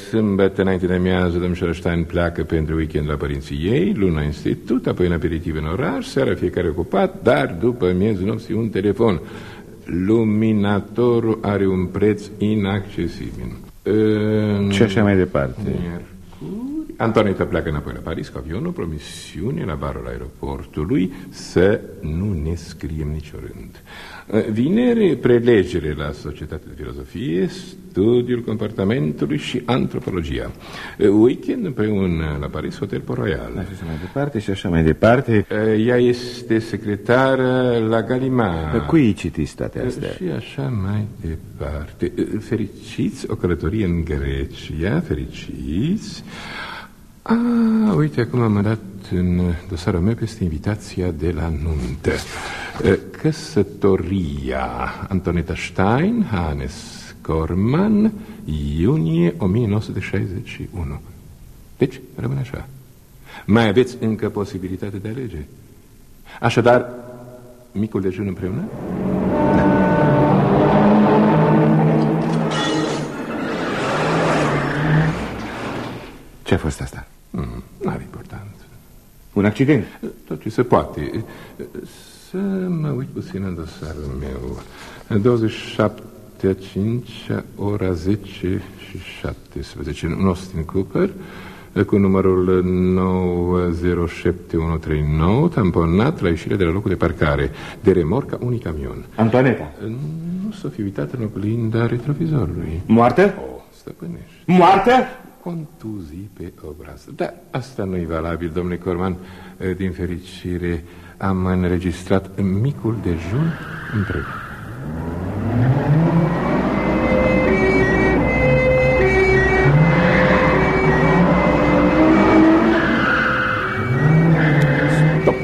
Sâmbătă înainte de amiază Domnul Stein pleacă pentru weekend la părinții ei Luna institut, apoi în aperitiv în oraș Seara fiecare ocupat Dar după miezul nopții un telefon Luminatorul are un preț inaccesibil. Și așa mai departe. Miercuri. Antoneta pleacă înapoi la Paris cu avionul, promisiune la barul aeroportului să nu ne scriem nicio rând. Vineri, prelegere la Societatea de Filozofie, studiul comportamentului și antropologia. Weekend împreună la Paris, Hotel Port Royal. Așa mai departe și așa mai departe. Ea este secretară la Galima. Cui citiți toate astea? Și așa mai departe. Fericiți o călătorie în Grecia, fericiți. Ah, uite, acum am dat în dosarul meu peste invitația de la nuntă. Căsătoria Antoneta Stein, Hannes Corman, iunie 1961. Deci, rămâne așa. Mai aveți încă posibilitate de alege. Așadar, micul dejun împreună? Ce a fost asta? Mm, N-are importanță. Un accident? Tot ce se poate. Să mă uit puțin în dosarul meu. 27 partea 5, ora 10 și 17. În Austin Cooper, cu numărul 907139, tamponat la ieșirea de la locul de parcare, de remorca unui camion. Antoaneta? Nu s-o fi uitat în oglinda retrovizorului. Moartă? O, stăpânești. Moartă? Contuzii pe obraz. Da, asta nu-i valabil, domnule Corman. Din fericire, am înregistrat micul dejun întreg. Stop.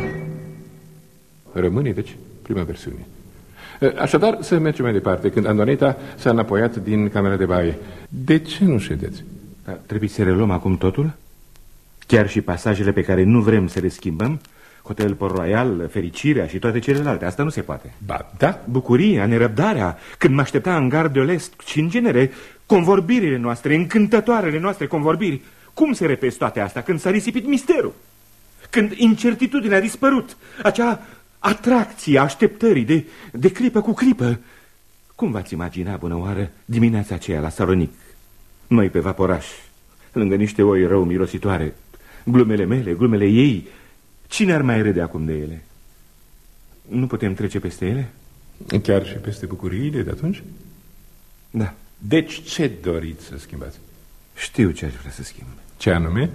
Rămâne, deci, prima versiune. Așadar, să mergem mai departe. Când Andoneta s-a înapoiat din camera de baie, de ce nu ședeți? Da, trebuie să reluăm acum totul? Chiar și pasajele pe care nu vrem să le schimbăm? Hotel Port Royal, fericirea și toate celelalte. Asta nu se poate. Ba, da. Bucuria, nerăbdarea, când mă aștepta în gard de Olest și, în genere, convorbirile noastre, încântătoarele noastre convorbiri. Cum se repezi toate astea când s-a risipit misterul? Când incertitudinea a dispărut, acea atracție a așteptării de, de clipă cu clipă. Cum v-ați imagina, bună oară, dimineața aceea la Salonic? Noi pe vaporaș, lângă niște oi rău mirositoare, glumele mele, glumele ei, Cine ar mai râde acum de ele? Nu putem trece peste ele? Chiar și peste bucuriile de atunci? Da. Deci ce doriți să schimbați? Știu ce aș vrea să schimb. Ce anume?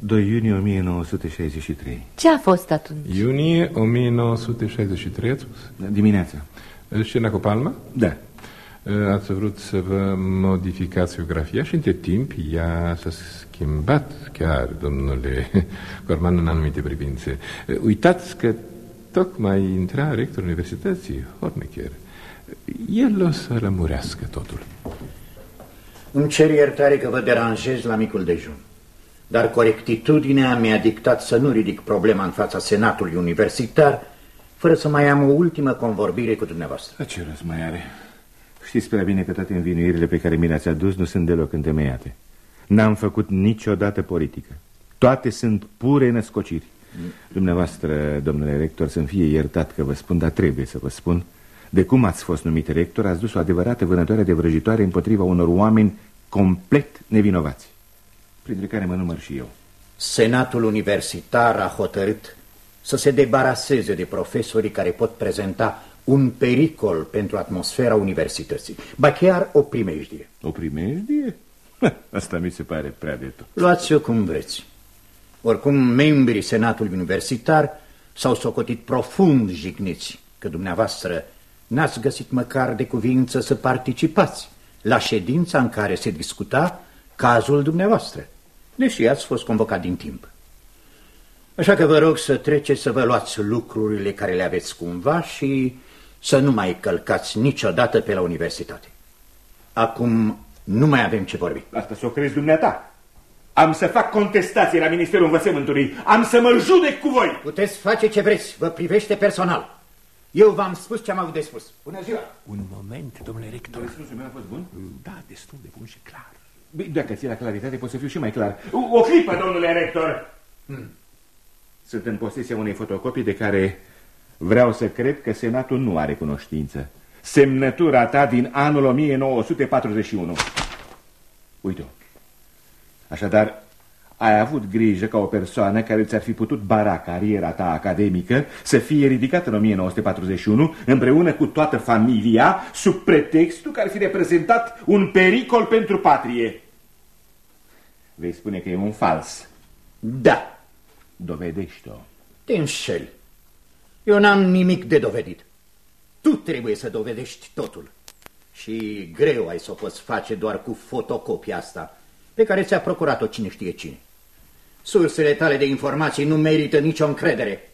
2 iunie 1963. Ce a fost atunci? Iunie 1963, ați spus? Da, dimineața. Scena cu palma? Da. Ați vrut să vă modificați biografia și între timp ea s-a schimbat chiar, domnule (laughs) Corman, în anumite privințe. Uitați că tocmai intra rectorul Universității, Hornecker. El o să rămurească totul. Îmi cer iertare că vă deranjez la micul dejun. Dar corectitudinea mi-a dictat să nu ridic problema în fața Senatului Universitar fără să mai am o ultimă convorbire cu dumneavoastră. Ce rost mai are? Știți prea bine că toate învinuirile pe care mi le-ați adus nu sunt deloc întemeiate. N-am făcut niciodată politică. Toate sunt pure născociri. Dumneavoastră, domnule rector, să-mi fie iertat că vă spun, dar trebuie să vă spun, de cum ați fost numit rector, ați dus o adevărată vânătoare de vrăjitoare împotriva unor oameni complet nevinovați, printre care mă număr și eu. Senatul universitar a hotărât să se debaraseze de profesorii care pot prezenta un pericol pentru atmosfera universității, ba chiar o primejdie. O primejdie? Asta mi se pare prea de tot. Luați-o cum vreți. Oricum, membrii Senatului Universitar s-au socotit profund jigniți că dumneavoastră n-ați găsit măcar de cuvință să participați la ședința în care se discuta cazul dumneavoastră, deși ați fost convocat din timp. Așa că vă rog să treceți să vă luați lucrurile care le aveți cumva și să nu mai călcați niciodată pe la universitate. Acum nu mai avem ce vorbi. Asta să o crezi dumneata. Am să fac contestație la Ministerul Învățământului. Am să mă judec cu voi. Puteți face ce vreți. Vă privește personal. Eu v-am spus ce am avut de spus. Bună ziua! Un moment, domnule rector. Răspunsul meu a fost bun? Da, destul de bun și clar. Bine, dacă ți la claritate, pot să fiu și mai clar. O, o clipă, domnule rector! Hmm. Sunt în posesia unei fotocopii de care vreau să cred că Senatul nu are cunoștință. Semnătura ta din anul 1941. Uite-o. Așadar, ai avut grijă ca o persoană care ți-ar fi putut bara cariera ta academică să fie ridicată în 1941 împreună cu toată familia sub pretextul că ar fi reprezentat un pericol pentru patrie. Vei spune că e un fals. Da. Dovedește-o. Te înșeli. Eu n-am nimic de dovedit. Tu trebuie să dovedești totul. Și greu ai să o poți face doar cu fotocopia asta, pe care ți-a procurat-o cine știe cine. Sursele tale de informații nu merită nicio încredere.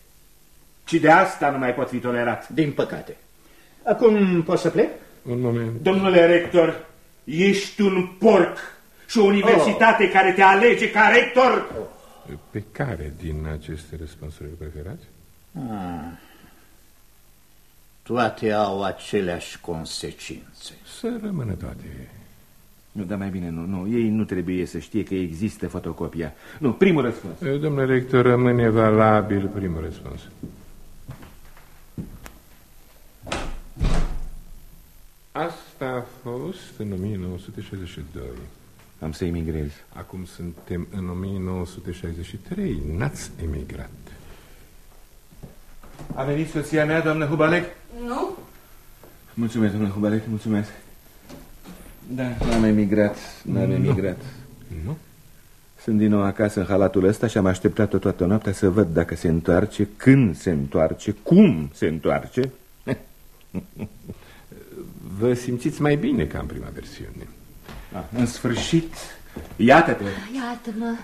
Și de asta nu mai pot fi tolerat. Din păcate. Acum pot să plec? Un moment. Domnule rector, ești un porc și o universitate oh. care te alege ca rector. Oh. Pe care din aceste răspunsuri preferați? Ah. Toate au aceleași consecințe. Să rămână toate. Nu, dar mai bine nu, nu. Ei nu trebuie să știe că există fotocopia. Nu, primul răspuns. Domnule rector, rămâne valabil primul răspuns. Asta a fost în 1962. Am să emigrez. Acum suntem în 1963. N-ați emigrat. A venit soția mea, doamnă Hubalec? Nu? Mulțumesc, doamnă Hubalec, mulțumesc. Da, n-am emigrat, n-am emigrat. Nu? Sunt din nou acasă în halatul ăsta și am așteptat-o toată noaptea să văd dacă se întoarce, când se întoarce, cum se întoarce. (laughs) Vă simțiți mai bine ca în prima versiune. Ah, în sfârșit, iată-te. Iată-mă.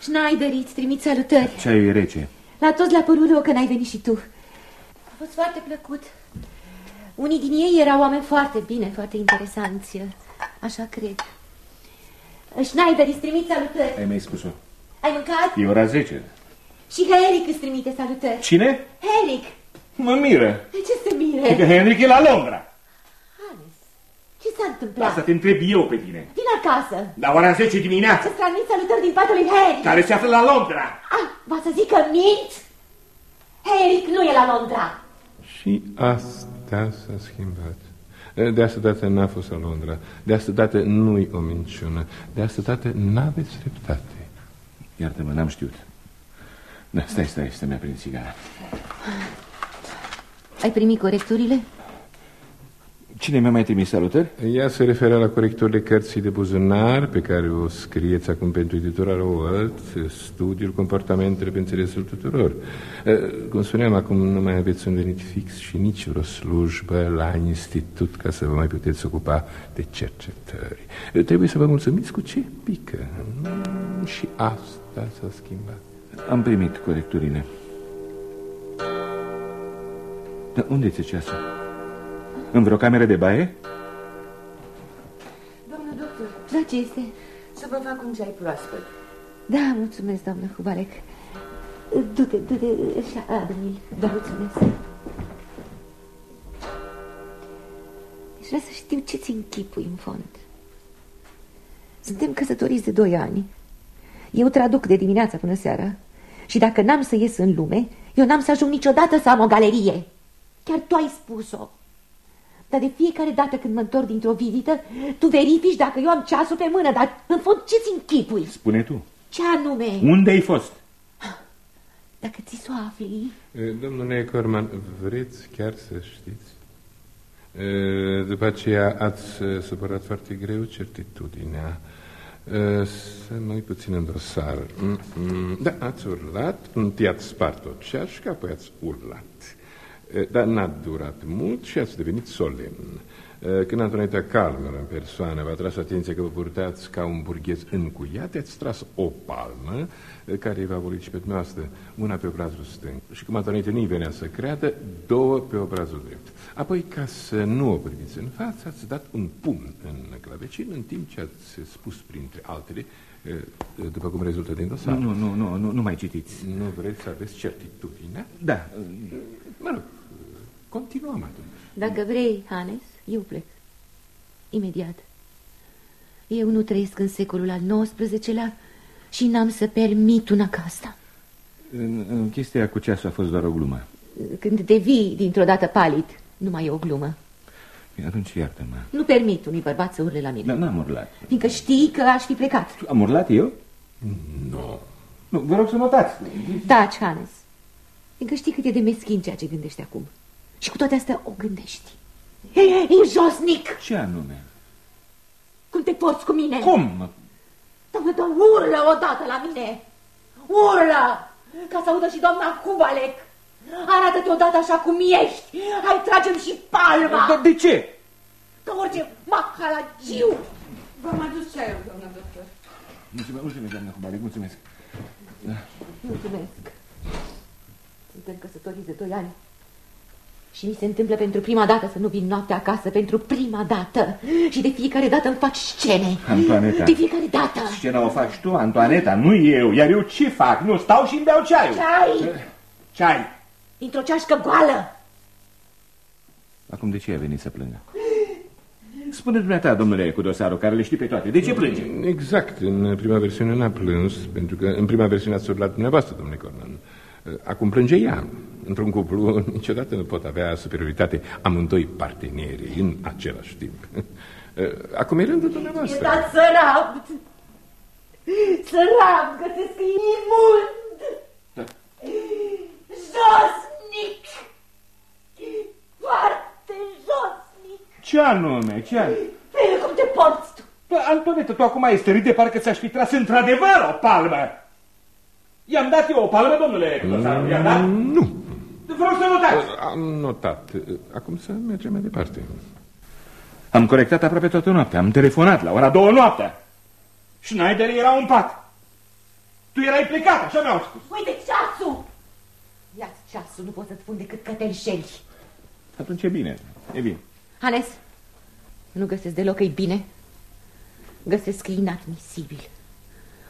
Schneider, îți trimit salutări. Ceaiul e rece. La toți le-a părut rău că n-ai venit și tu. A fost foarte plăcut. Unii din ei erau oameni foarte bine, foarte interesanți. Așa cred. Schneider, îți trimit salutări. Ai mai spus-o. Ai mâncat? E ora 10. Și Eric îți trimite salutări. Cine? Eric, Mă miră. de ce se Că mire? Henrik e la Londra. Hannes, ce s-a întâmplat? Asta te întreb eu pe tine. Vin acasă. La ora 10 dimineața, Să-ți transmit salutări din patul lui Harry. care se află la Londra. Ah, va să zic că mint? Eric nu e la Londra. Și asta s-a schimbat. De asta dată n-a fost la Londra. De asta dată nu-i o minciună. De asta dată n-aveți dreptate. Iartă-mă, n-am știut. Da, stai, stai, să-mi aprind țigara. Ai primit corecturile? Cine mi-a mai trimis salutări? Ea se referă la corecturile cărții de buzunar pe care o scrieți acum pentru editura Oalt, studiul comportamentele pe înțelesul tuturor. Eh, Cum spuneam, acum nu mai aveți un venit fix și nici vreo slujbă la institut ca să vă mai puteți ocupa de cercetări. Eh, Trebuie să vă mulțumiți cu ce pică. Mm, Și asta s-a schimbat. Am primit corecturile. Dar unde ți ceasul? În vreo cameră de baie? Domnul doctor, Da, ce este? să vă fac un ceai proaspăt. Da, mulțumesc, doamnă Hubalec. Du-te, du-te, așa, adă-mi Da, mulțumesc. Deci vreau să știu ce ți închipui în fond. Suntem căsătoriți de doi ani. Eu traduc de dimineața până seara. Și dacă n-am să ies în lume, eu n-am să ajung niciodată să am o galerie. Chiar tu ai spus-o. Dar de fiecare dată când mă întorc dintr-o vizită, tu verifici dacă eu am ceasul pe mână, dar în fond ce-ți închipui? Spune tu. Ce anume? Unde ai fost? Dacă ți s-o afli, Eh, Domnule Corman, vreți chiar să știți? Eh, După aceea ați eh, supărat foarte greu certitudinea. Eh, Să mă uit puțin în dosar. Mm, mm, Da, ați urlat, întâi ați spart o ceașcă, apoi ați urlat. Eh, Dar n-a durat mult și ați devenit solemn. Eh, Când Antoneta Calmer în persoană v-a tras atenția că vă purtați ca un burghez încuiat, ați tras o palmă eh, care v-a volit și pe dumneavoastră, una pe obrazul stâng. Și cum Antoneta nu venea să creadă, două pe obrazul drept. Apoi, ca să nu o priviți în față, ați dat un pumn în clavecin, în timp ce ați spus printre altele, eh, după cum rezultă din dosar. Nu, nu, nu, nu, nu mai citiți. Nu vreți să aveți certitudinea? Da, Mă rog, continuăm atunci. dacă vrei, Hannes, eu plec. Imediat. Eu nu trăiesc în secolul al XIX-lea și n-am să permit una ca asta. în, în chestia cu ceasul a fost doar o glumă. Când devii dintr-o dată palid, nu mai e o glumă. Bine, Atunci iartă-mă. Nu permit unui bărbat să urle la mine. Da, n-am urlat. Fiindcă știi că aș fi plecat. Am urlat eu? Nu. Nu, vă rog să notați. Taci, Hannes. Fiindcă știi cât e de meschin ceea ce gândești acum. Și cu toate astea o gândești. E, e josnic! Ce anume? Cum te porți cu mine? Cum? Doamne, dar urlă odată la mine! Urlă! Ca să audă și doamna Cubalec! Arată-te odată așa cum ești! Hai, tragem și palma! Dar de ce? Ca orice mahalagiu! V-am adus ceaiul, doamna doctor. Mulțumesc, mulțumesc, doamna Hubalec, mulțumesc. Mulțumesc! Suntem căsătoriți de doi ani. Și mi se întâmplă pentru prima dată să nu vin noaptea acasă, pentru prima dată. Și de fiecare dată îmi faci scene. Antoaneta. De fiecare dată. Scena o faci tu, Antoaneta, nu eu. Iar eu ce fac? Nu stau și îmi beau ceaiul. Ceai! Ceai. Dintr-o ceașcă goală. Acum de ce ai venit să plângă? Spune dumneata, domnule, cu dosarul, care le știi pe toate. De ce plânge? Exact, în prima versiune n-a plâns, pentru că în prima versiune ați urlat dumneavoastră, domnule Cornan. Acum plânge ea. Într-un cuplu (laughs) niciodată nu pot avea superioritate amândoi parteneri în același timp. (laughs) Acum e rândul dumneavoastră. E dat să rabd. Să rabd, găsesc că e imund. Da. Josnic. Foarte josnic. Ce anume? Ce anume? Pe cum te porți tu? Bă, Antoneta, tu acum ai stărit de parcă ți-aș fi tras într-adevăr o palmă. I-am dat eu o palmă, domnule mm, I-am dat? Nu. Vreau să notați. Am notat. Acum să mergem mai departe. Am corectat aproape toată noaptea. Am telefonat la ora două noaptea. Schneider era un pat. Tu erai plecat, așa mi-au spus. Uite ceasul! Ia-ți ceasul, nu pot să-ți spun decât cătelișeli. Atunci e bine, e bine. Ales, nu găsesc deloc că e bine. Găsesc că e inadmisibil.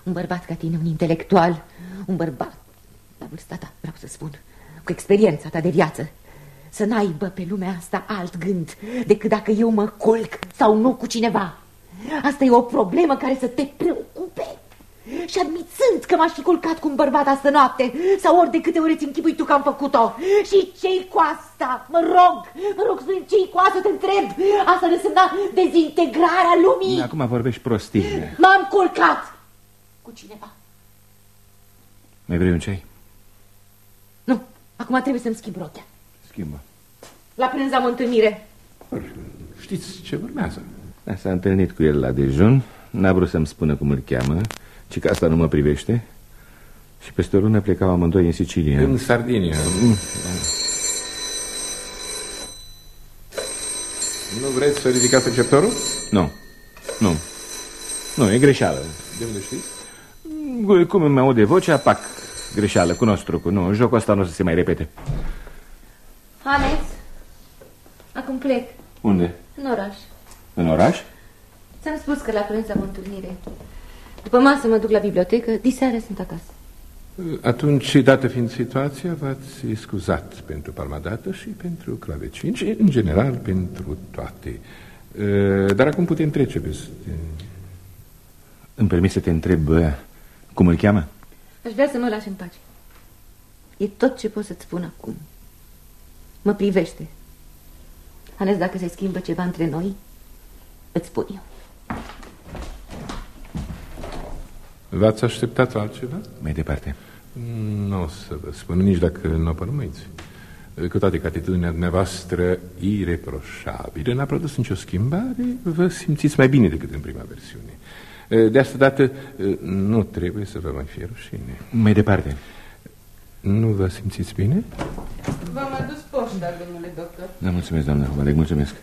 Un bărbat ca tine, un intelectual, un bărbat, la vârsta ta, vreau să spun, cu experiența ta de viață, să n-aibă pe lumea asta alt gând decât dacă eu mă culc sau nu cu cineva. Asta e o problemă care să te preocupe. Și admițând că m-aș fi culcat cu un bărbat astă noapte Sau ori de câte ori îți închipui tu că am făcut-o Și ce cu asta? Mă rog, mă rog, spune ce cu asta te întreb Asta însemna dezintegrarea lumii Acum vorbești prostii M-am culcat cu cineva Mai vrei un ceai? Nu, acum trebuie să-mi schimb rochea Schimbă La prânz am întâlnire Știți ce urmează? S-a întâlnit cu el la dejun N-a vrut să-mi spună cum îl cheamă ci că asta nu mă privește. Și peste o lună plecau amândoi în Sicilia. În Sardinia. Mm. Nu vreți să ridicați receptorul? Nu. Nu. Nu, e greșeală. De unde știți? Cum îmi aude vocea, pac, greșeală, cunosc trucul. Nu, jocul ăsta nu o să se mai repete. Alex, acum plec. Unde? În oraș. În oraș? Ți-am spus că la prânz am întâlnire. După masă mă duc la bibliotecă, diseară sunt acasă. Atunci, dată fiind situația, v-ați scuzat pentru palmadată și pentru clavecin și, în general, pentru toate. Dar acum putem trece peste... Îmi permis să te întreb cum îl cheamă? Aș vrea să mă lași în pace. E tot ce pot să-ți spun acum. Mă privește. Ales dacă se schimbă ceva între noi, îți spun eu. V-ați așteptat altceva? Mai departe. Nu o să vă spun, nici dacă nu o părmâiți. Cu toate că atitudinea dumneavoastră ireproșabilă n-a produs nicio schimbare, vă simțiți mai bine decât în prima versiune. De asta dată nu trebuie să vă mai fie rușine. Mai departe. Nu vă simțiți bine? V-am adus poșta, domnule doctor. Da, mulțumesc, doamnă Humalec, mulțumesc.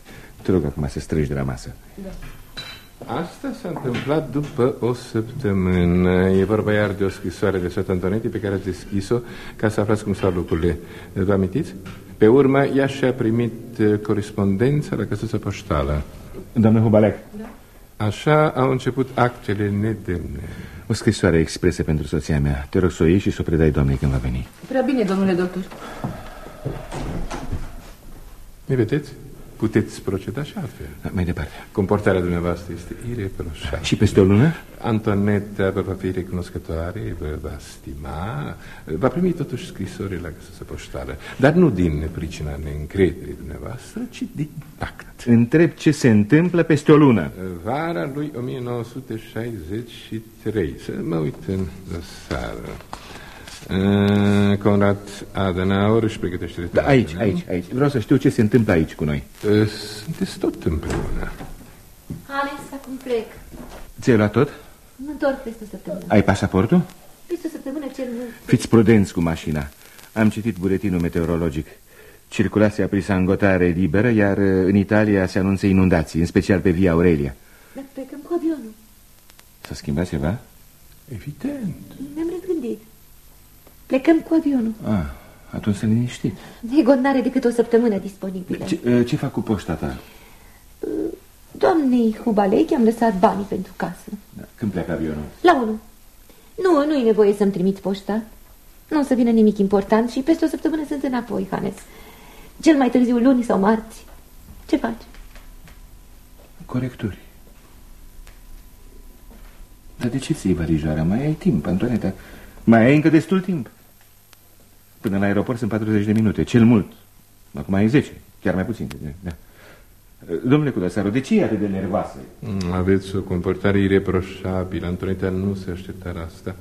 Te rog acum să strângi de la masă. Da. Asta s-a întâmplat după o săptămână. E vorba iar de o scrisoare de Sfântul Antonetti pe care ați deschis-o ca să aflați cum stau lucrurile. Vă amintiți? Pe urmă, ea și-a primit uh, corespondența la căsuța poștală. Doamne Hubalec. Da. Așa au început actele nedemne. O scrisoare expresă pentru soția mea. Te rog să o iei și să o predai doamnei când va veni. Prea bine, domnule doctor. Ne vedeți? Puteți proceda și altfel. Da, mai departe. Comportarea dumneavoastră este ireproșabilă. Și peste o lună? Antoneta vă va fi recunoscătoare, vă va stima, va primi totuși scrisori la găsă poștală, dar nu din pricina neîncrederii dumneavoastră, ci din tact. Întreb ce se întâmplă peste o lună. Vara lui 1963. Să mă uit în dosară. Uh, Conrad Adenauer își pregătește da, Aici, aici, aici. Vreau să știu ce se întâmplă aici cu noi. Uh, sunteți tot împreună. Alex, acum plec. Ți-ai luat tot? Mă întorc peste o săptămână. Ai pasaportul? Peste o săptămână cel mult. Fiți prudenți cu mașina. Am citit buletinul meteorologic. Circulația prisangotare liberă, iar în Italia se anunță inundații, în special pe Via Aurelia. Dar plecăm cu avionul. S-a schimbat ceva? Evident. Ne-am răzgândit. Plecăm cu avionul. Ah, atunci să liniștit. Egon n-are decât o săptămână disponibilă. Ce, uh, ce fac cu poșta ta? Uh, doamnei Hubalechi am lăsat banii pentru casă. Da. Când pleacă avionul? La unul. Nu, nu e nevoie să-mi trimiți poșta. Nu o să vină nimic important și peste o săptămână sunt înapoi, Hannes. Cel mai târziu luni sau marți. Ce faci? Corecturi. Dar de ce ți iei valijoarea? Mai ai timp, Antoaneta. Mai ai încă destul timp. Până la aeroport sunt 40 de minute, cel mult. Acum ai 10, chiar mai puțin. Da. Domnule Cudasaru, de ce e atât de nervoasă? Aveți o comportare ireproșabilă. Antoneta nu se aștepta la asta.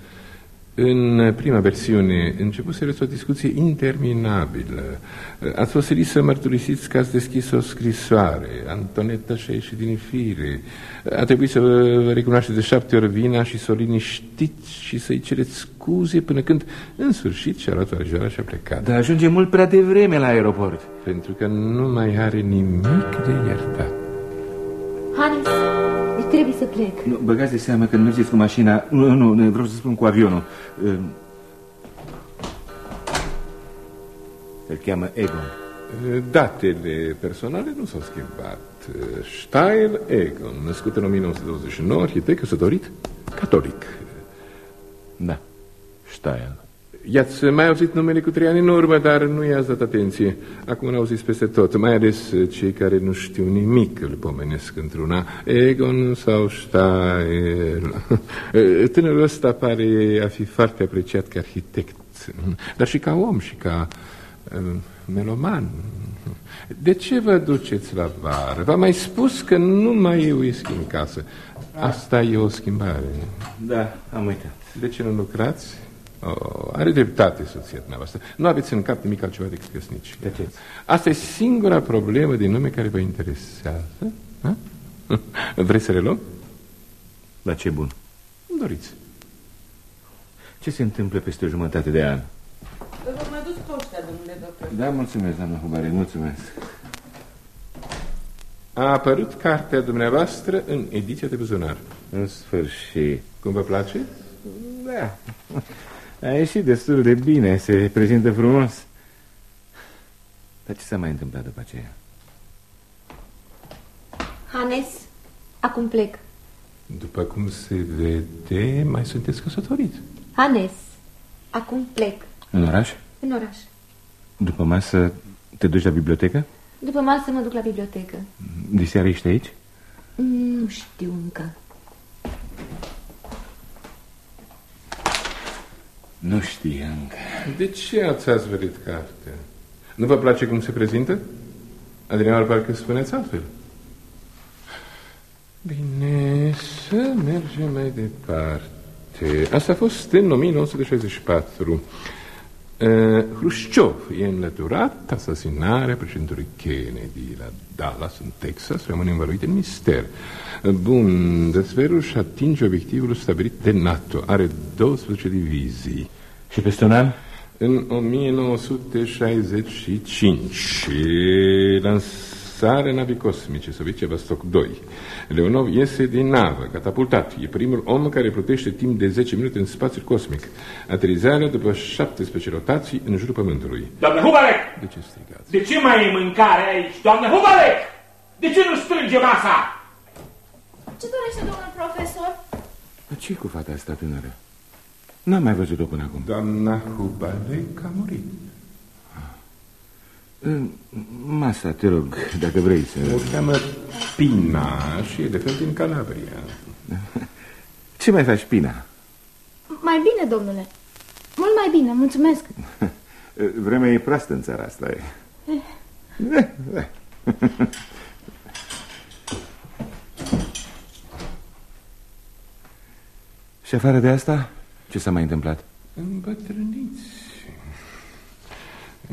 În prima versiune începuseți o discuție interminabilă. Ați fost să mărturisiți că ați deschis o scrisoare. Antoneta și-a ieșit din fire. A trebuit să vă recunoașteți de șapte ori vina și să o liniștiți și să-i cereți scuze până când, în sfârșit, și-a luat o și a plecat. Dar ajunge mult prea devreme la aeroport. Pentru că nu mai are nimic de iertat. Hannes, deci trebuie să plec. Nu, băgați de seama că nu mergeți cu mașina. Nu, nu, vreau să spun cu avionul. Se cheamă Egon. Datele personale nu s-au schimbat. Steil Egon, născut în 1929, arhitect, căsătorit, catolic. Da, Steil. I-ați mai auzit numele cu trei ani în urmă, dar nu i-ați dat atenție. Acum îl auziți peste tot, mai ales cei care nu știu nimic îl pomenesc într-una. Egon sau Steil. (laughs) Tânărul ăsta pare a fi foarte apreciat ca arhitect, dar și ca om și ca uh, meloman. De ce vă duceți la vară? V-am mai spus că nu mai e whisky în casă. Asta e o schimbare. Da, am uitat. De ce nu lucrați? Oh, are dreptate soția dumneavoastră. Nu aveți în cap nimic altceva decât căsnici. De ce? Asta e singura problemă din lume care vă interesează. Ha? (laughs) Vreți să reluăm? La ce bun? Doriți. Ce se întâmplă peste o jumătate de an? Vă mai dus poșta, domnule doctor. Da, mulțumesc, doamnă Hubare, mulțumesc. A apărut cartea dumneavoastră în ediția de buzunar. În sfârșit. Cum vă place? Da. A ieșit destul de bine, se prezintă frumos. Dar ce s-a mai întâmplat după aceea? Hannes, acum plec. După cum se vede, mai sunteți căsătorit. Hannes, acum plec. În oraș? În oraș. După masă te duci la bibliotecă? După masă mă duc la bibliotecă. De seară ești aici? Nu știu încă. Nu știu încă. De ce ați azvărit cartea? Nu vă place cum se prezintă? Adrian, parcă spuneți altfel. Bine, să mergem mai departe. Asta a fost în 1964. Uh, Hrușciov e înlăturat, asasinarea președintelui Kennedy la Dallas, în Texas, rămâne învăluit în mister. Bun, desferul și atinge obiectivul stabilit de NATO. Are 12 divizii. Și peste un an? În 1965, lansare navii cosmice sovietice Vostok 2. Leonov iese din navă, catapultat. E primul om care plutește timp de 10 minute în spațiul cosmic. Aterizarea după 17 rotații în jurul Pământului. Doamne Hubalec! De ce strigați? De ce mai e mâncare aici, doamne Hubalec? De ce nu strânge masa? Ce dorește domnul profesor? ce cu fata asta tânără? N-am mai văzut-o până acum. Doamna Hubalec a murit. Masa, te rog, dacă vrei să... O cheamă Pina și e de fel din Calabria. (laughs) Ce mai faci, Pina? Mai bine, domnule. Mult mai bine, mulțumesc. (laughs) Vremea e proastă în țara asta. E. Eh. (laughs) Și afară de asta, ce s-a mai întâmplat? Îmbătrâniți.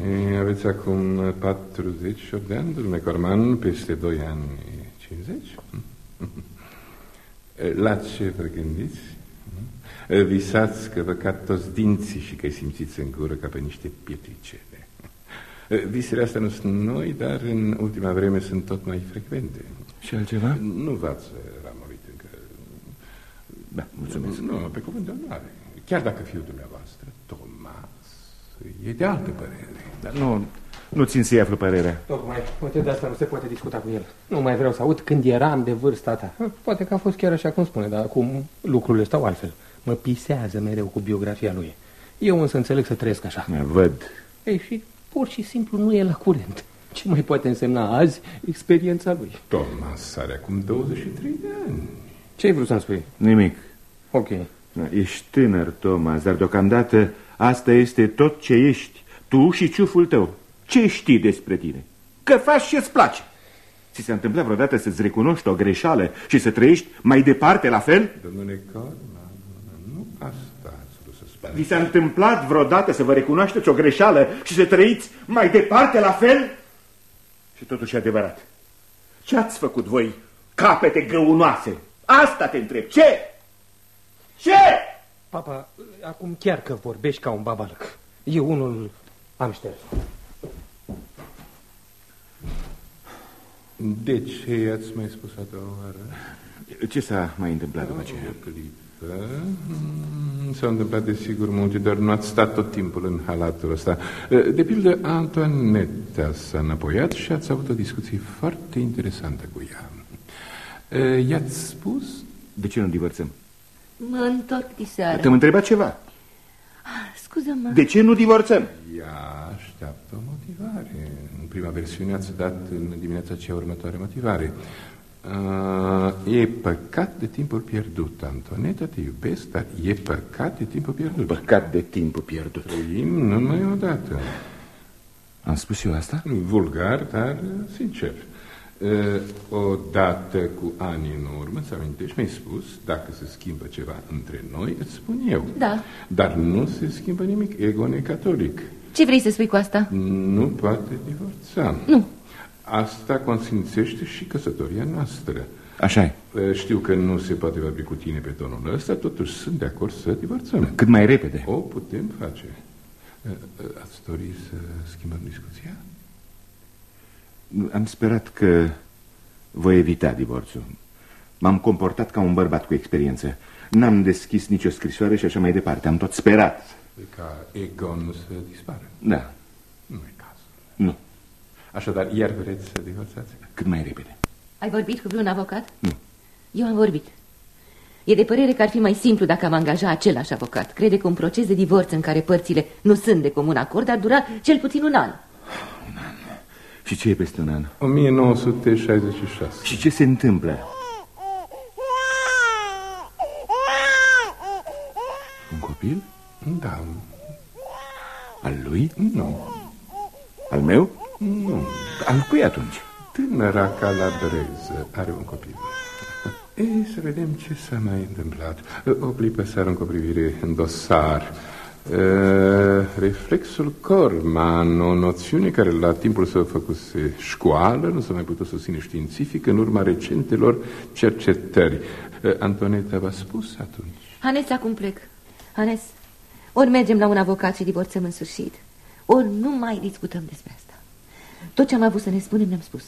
E, aveți acum 48 de ani, domnule Corman, peste 2 ani 50? (laughs) La ce vă gândiți? Visați că vă cad toți dinții și că simțiți în gură ca pe niște pietricele. Visele astea nu sunt noi, dar în ultima vreme sunt tot mai frecvente. Și altceva? Nu v-ați ramorit încă. Da, mulțumesc. Nu, pe cuvânt de onoare. Chiar dacă fiul dumneavoastră, Thomas, e de altă părere. Dar nu, nu țin să-i aflu părerea. Tocmai, poate de asta nu se poate discuta cu el. Nu mai vreau să aud când eram de vârsta ta. Poate că a fost chiar așa cum spune, dar acum lucrurile stau altfel. Mă pisează mereu cu biografia lui. Eu însă înțeleg să trăiesc așa. Da, văd. Ei, și pur și simplu nu e la curent. Ce mai poate însemna azi experiența lui? Thomas are acum 23 de ani. Ce ai vrut să-mi spui? Nimic. Ok. Da, ești tânăr, Thomas, dar deocamdată asta este tot ce ești. Tu și ciuful tău. Ce știi despre tine? Că faci ce-ți place. Ți s-a întâmplat vreodată să-ți recunoști o greșeală și să trăiești mai departe la fel? Domnule Corman, nu asta să spun. Vi s-a întâmplat vreodată să vă recunoașteți o greșeală și să trăiți mai departe la fel? Și totuși e adevărat. Ce ați făcut voi, capete găunoase? Asta te întreb. Ce? Ce? Papa, acum chiar că vorbești ca un babalăc. Eu unul am șters. De ce i-ați mai spus a doua oară? Ce s-a mai întâmplat după aceea? O clipă. Hmm, s-au întâmplat desigur multe, dar nu ați stat tot timpul în halatul ăsta. De pildă, Antoaneta s-a înapoiat și ați avut o discuție foarte interesantă cu ea. I-ați spus? De ce nu divorțăm? Mă întorc diseară. Te-am întrebat ceva. Ah, Scuză-mă. De ce nu divorțăm? Ea așteaptă o motivare. În prima versiune ați dat în dimineața cea următoare motivare. Uh, e păcat de timpul pierdut, Antoneta, te iubesc, dar e păcat de timpul pierdut. Păcat de timpul pierdut. Trăim numai odată. Am spus eu asta? Vulgar, dar sincer. Uh, odată cu ani în urmă, ți amintești, mi-ai spus, dacă se schimbă ceva între noi, îți spun eu. Da. Dar nu se schimbă nimic, ego catolic. Ce vrei să spui cu asta? Nu poate divorța. Nu. Asta consimțește și căsătoria noastră. Așa e. Știu că nu se poate vorbi cu tine pe tonul ăsta, totuși sunt de acord să divorțăm. Cât mai repede. O putem face. Ați dori să schimbăm discuția? Am sperat că voi evita divorțul. M-am comportat ca un bărbat cu experiență. N-am deschis nicio scrisoare și așa mai departe. Am tot sperat. Ca Egon să dispară? Da. Nu e cazul. Nu. Așadar, iar vreți să divorțați? Cât mai repede. Ai vorbit cu vreun avocat? Nu. Eu am vorbit. E de părere că ar fi mai simplu dacă am angaja același avocat. Crede că un proces de divorț în care părțile nu sunt de comun acord ar dura cel puțin un an. Un an. Și ce e peste un an? 1966. Și ce se întâmplă? Un copil? Da. Al lui? Nu. Al meu? Nu. Al cui atunci? Tânăra calabreză are un copil. Ei, să vedem ce s-a mai întâmplat. O clipă să arunc o privire în dosar. Uh, reflexul Corman, o noțiune care la timpul său făcuse școală, nu s-a mai putut susține științific în urma recentelor cercetări. Uh, Antoneta v-a spus atunci? Hanes, acum plec. Hanes, ori mergem la un avocat și divorțăm în sfârșit, ori nu mai discutăm despre asta. Tot ce am avut să ne spunem, ne-am spus.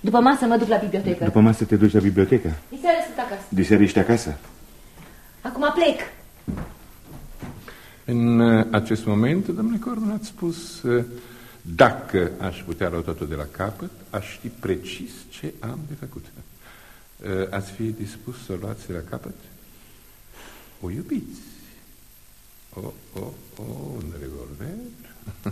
După masă mă duc la bibliotecă. După masă te duci la bibliotecă? Diseară sunt acasă. Diseară ești acasă? Acum plec. În acest moment, domnule Corman, ați spus dacă aș putea lua totul de la capăt, aș ști precis ce am de făcut. Ați fi dispus să o luați de la capăt? O iubiți. O, o, o, un revolver?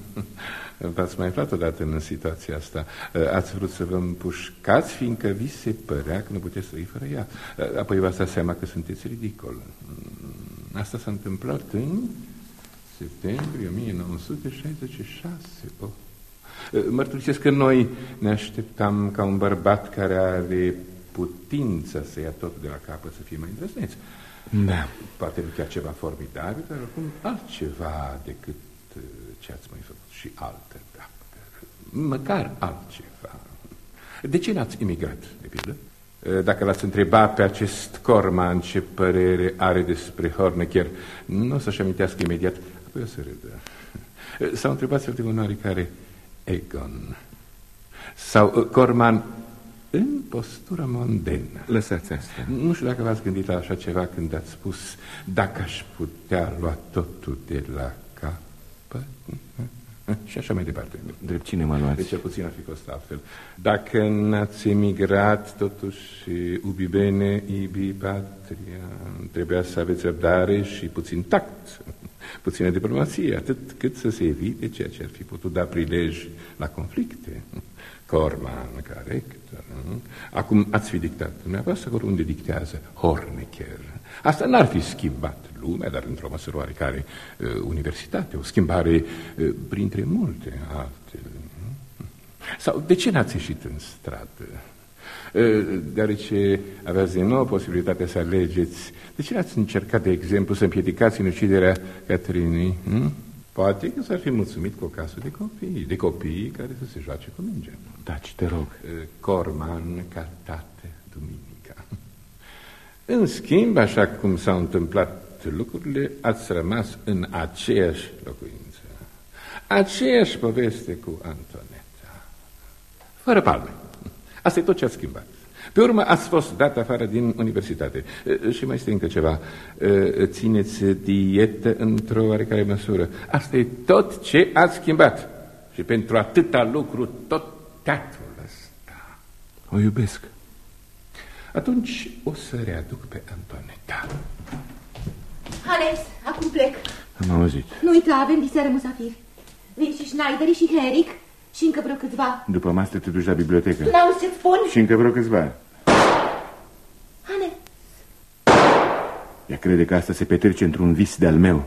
(laughs) V-ați mai aflat odată în situația asta. Ați vrut să vă împușcați, fiindcă vi se părea că nu puteți trăi fără ea. Apoi v-ați dat seama că sunteți ridicol. Asta s-a întâmplat în septembrie 1966. Oh. Mărturisesc că noi ne așteptam ca un bărbat care are putință să ia totul de la capăt să fie mai îndrăzneț. Da. Poate nu chiar ceva formidabil, dar oricum altceva decât ce ați mai făcut și altă dată. Măcar altceva. De ce n-ați emigrat, de pildă? Dacă l-ați întrebat pe acest Corman ce părere are despre Hornecker, nu o să-și amintească imediat, apoi o să râdă. S-au întrebat săptămânare care Egon sau Corman în postură mondenă. Lăsați asta. Nu știu dacă v-ați gândit la așa ceva când ați spus dacă aș putea lua totul de la capăt. Și așa mai departe. Drept cine mă luați? De cel puțin ar fi fost altfel. Dacă n-ați emigrat, totuși, ubi bene, ibi patria, trebuia să aveți răbdare și puțin tact, puțină diplomație, atât cât să se evite ceea ce ar fi putut da prilej la conflicte. Corman, ca rector. Acum ați fi dictat dumneavoastră oriunde dictează Hornecker. Asta n-ar fi schimbat lumea, dar într-o măsură oarecare uh, universitate, o schimbare uh, printre multe altele. Sau de ce n-ați ieșit în stradă? Deoarece aveați din nou posibilitatea să alegeți, de ce ați încercat, de exemplu, să împiedicați în uciderea Catrinei? Hm? Poate că s-ar fi mulțumit cu o casă de copii, de copii care să se joace cu mingea. Daci, te rog. Corman ca tată duminica. În schimb, așa cum s-au întâmplat lucrurile, ați rămas în aceeași locuință. Aceeași poveste cu Antoneta. Fără palme. Asta e tot ce a schimbat. Pe urmă ați fost dat afară din universitate. Și mai este încă ceva. Țineți dietă într-o oarecare măsură. Asta e tot ce ați schimbat. Și pentru atâta lucru, tot teatrul ăsta. O iubesc. Atunci o să readuc pe Antoneta. Alex, acum plec. Am auzit. Nu uita, avem diseară musafiri. Vin și Schneider și Herrick și încă vreo câțiva. După masă te duci la bibliotecă. Tu n-auzi ce-ți spun? Și încă vreo câțiva. Hane. Ea crede că asta se petrece într-un vis de-al meu.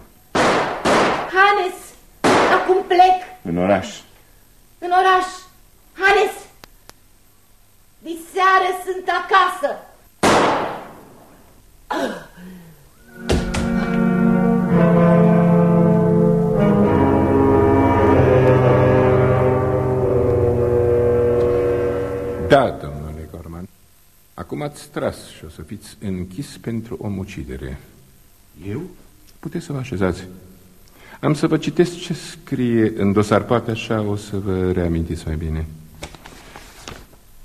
Hannes, acum plec. În oraș. În oraș. Hannes, diseară sunt acasă. Da, domnule Corman. Acum ați tras și o să fiți închis pentru omucidere. Eu? Puteți să vă așezați. Am să vă citesc ce scrie în dosar, poate așa o să vă reamintiți mai bine.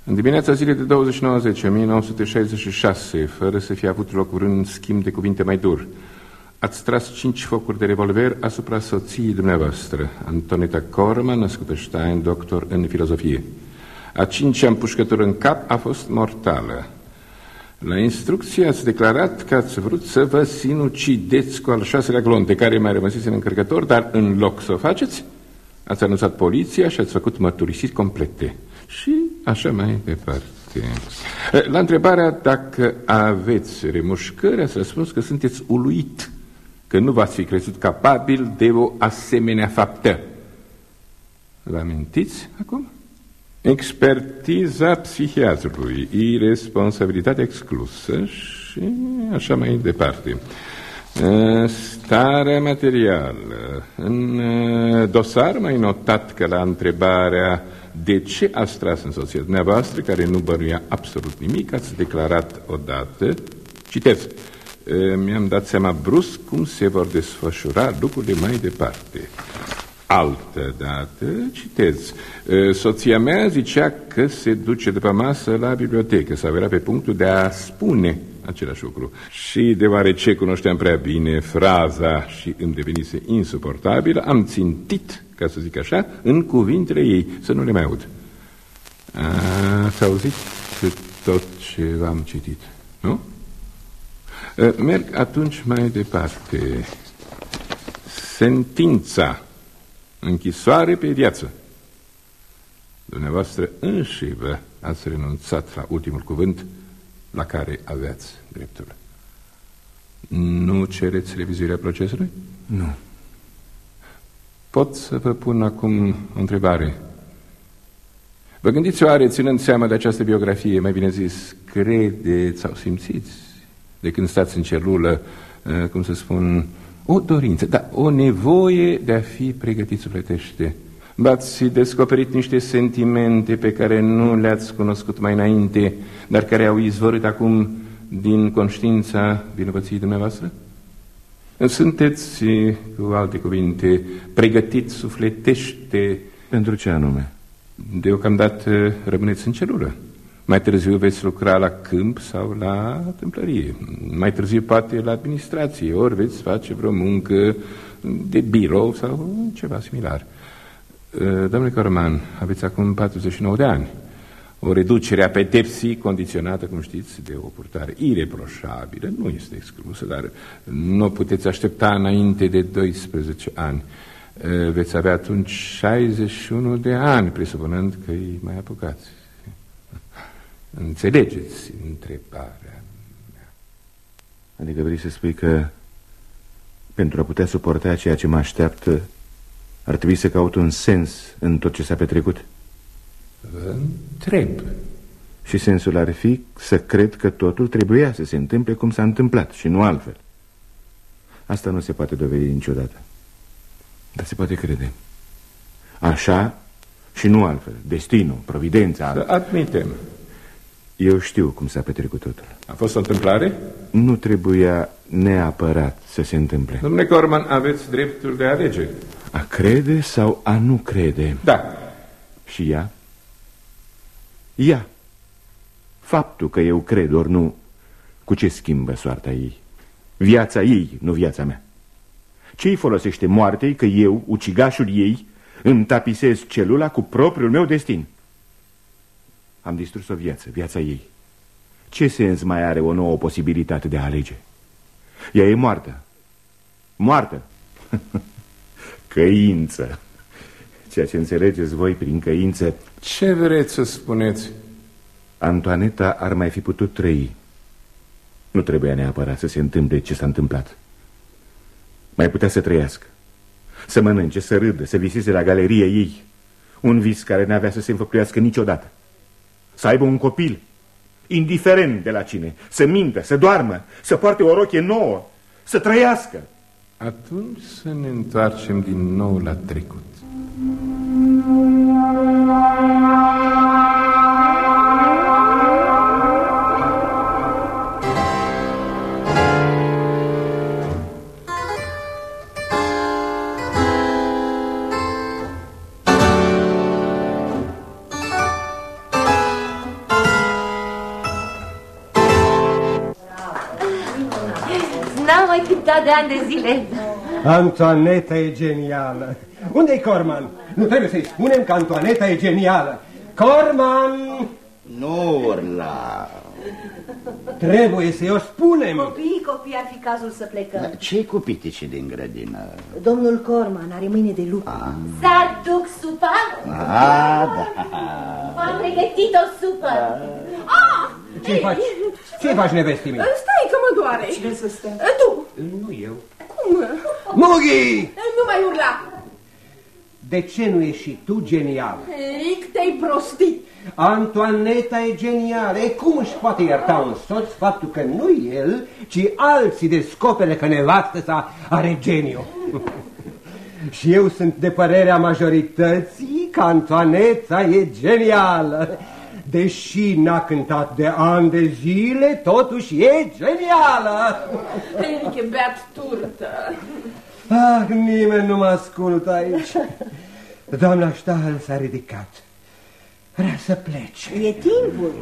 În dimineața zilei de 29 10, 1966, fără să fie avut loc vreun schimb de cuvinte mai dur, ați tras cinci focuri de revolver asupra soției dumneavoastră, Antoneta Corman, născută Stein, doctor în filozofie. A cincea împușcătură în cap a fost mortală. La instrucție ați declarat că ați vrut să vă sinucideți cu al șaselea glonte care mai rămăsese în încărcător, dar în loc să o faceți, ați anunțat poliția și ați făcut mărturisiri complete. Și așa mai departe. La întrebarea dacă aveți remușcări, ați răspuns că sunteți uluit, că nu v-ați fi crezut capabil de o asemenea faptă. Vă amintiți acum? Expertiza psihiatrului, irresponsabilitate exclusă și așa mai departe. Starea materială. În dosar mai notat că la întrebarea de ce ați tras în soția dumneavoastră, care nu bănuia absolut nimic, ați declarat odată, citez, mi-am dat seama brusc cum se vor desfășura lucrurile mai departe. Altă dată, citez, soția mea zicea că se duce după masă la bibliotecă sau era pe punctul de a spune același lucru. Și deoarece cunoșteam prea bine fraza și îmi devenise insuportabilă, am țintit, ca să zic așa, în cuvintele ei, să nu le mai aud. Ați auzit tot ce v-am citit, nu? Merg atunci mai departe. Sentința închisoare pe viață. Dumneavoastră înși vă ați renunțat la ultimul cuvânt la care aveați dreptul. Nu cereți revizuirea procesului? Nu. Pot să vă pun acum o întrebare. Vă gândiți oare, ținând seama de această biografie, mai bine zis, credeți sau simțiți de când stați în celulă, cum să spun, o dorință, da, o nevoie de a fi pregătit sufletește. V-ați descoperit niște sentimente pe care nu le-ați cunoscut mai înainte, dar care au izvorât acum din conștiința vinovăției dumneavoastră? Sunteți, cu alte cuvinte, pregătit sufletește... Pentru ce anume? Deocamdată rămâneți în celulă. Mai târziu veți lucra la câmp sau la tâmplărie. Mai târziu poate la administrație, ori veți face vreo muncă de birou sau ceva similar. Domnule Corman, aveți acum 49 de ani. O reducere a pedepsii condiționată, cum știți, de o purtare ireproșabilă nu este exclusă, dar nu puteți aștepta înainte de 12 ani. Veți avea atunci 61 de ani, presupunând că îi mai apucați. Înțelegeți întrebarea mea. Adică vrei să spui că pentru a putea suporta ceea ce mă așteaptă ar trebui să caut un sens în tot ce s-a petrecut? Vă întreb. Și sensul ar fi să cred că totul trebuia să se întâmple cum s-a întâmplat și nu altfel. Asta nu se poate dovedi niciodată. Dar se poate crede. Așa și nu altfel. Destinul, providența... Să admitem. Eu știu cum s-a petrecut totul. A fost o întâmplare? Nu trebuia neapărat să se întâmple. Domnule Corman, aveți dreptul de a alege. A crede sau a nu crede? Da. Și ea? Ea. Faptul că eu cred ori nu, cu ce schimbă soarta ei? Viața ei, nu viața mea. Ce-i folosește moartei că eu, ucigașul ei, îmi tapisez celula cu propriul meu destin? Am distrus o viață, viața ei. Ce sens mai are o nouă posibilitate de a alege? Ea e moartă. Moartă. (laughs) Căință. Ceea ce înțelegeți voi prin căință... Ce vreți să spuneți? Antoaneta ar mai fi putut trăi. Nu trebuia neapărat să se întâmple ce s-a întâmplat. Mai putea să trăiască. Să mănânce, să râdă, să viseze la galerie ei. Un vis care n-avea să se înfăptuiască niciodată. Să aibă un copil, indiferent de la cine, să mintă, să doarmă, să poarte o rochie nouă, să trăiască. Atunci să ne întoarcem din nou la trecut. N-am mai pictat de ani de zile. Antoaneta e genială. Unde-i Corman? Nu trebuie să-i spunem că Antoaneta e genială. Corman! Nu urla. Trebuie să-i o spunem. Copii, copii, ar fi cazul să plecăm. ce cu piticii din grădină? Domnul Corman are mâine de lucru. Ah. Să aduc supa? A, da. V-am pregătit o supă. Ah! Ce faci? Ce faci, nevestii mea? Stai că mă doare. Cine să stea? Tu. Nu eu. Cum? Mugi! Nu mai urla. De ce nu ești și tu genială? Eric, te-ai prostit. Antoaneta e genială. E cum își poate ierta un soț faptul că nu el, ci alții descopere că nevastă sa are geniu. (laughs) Și eu sunt de părerea majorității că Antoaneta e genială. Deși n-a cântat de ani de zile, totuși e genială. Eric e beat turtă. Ah, nimeni nu mă ascultă aici. Doamna Stahl s-a ridicat. Vrea să plece. E timpul.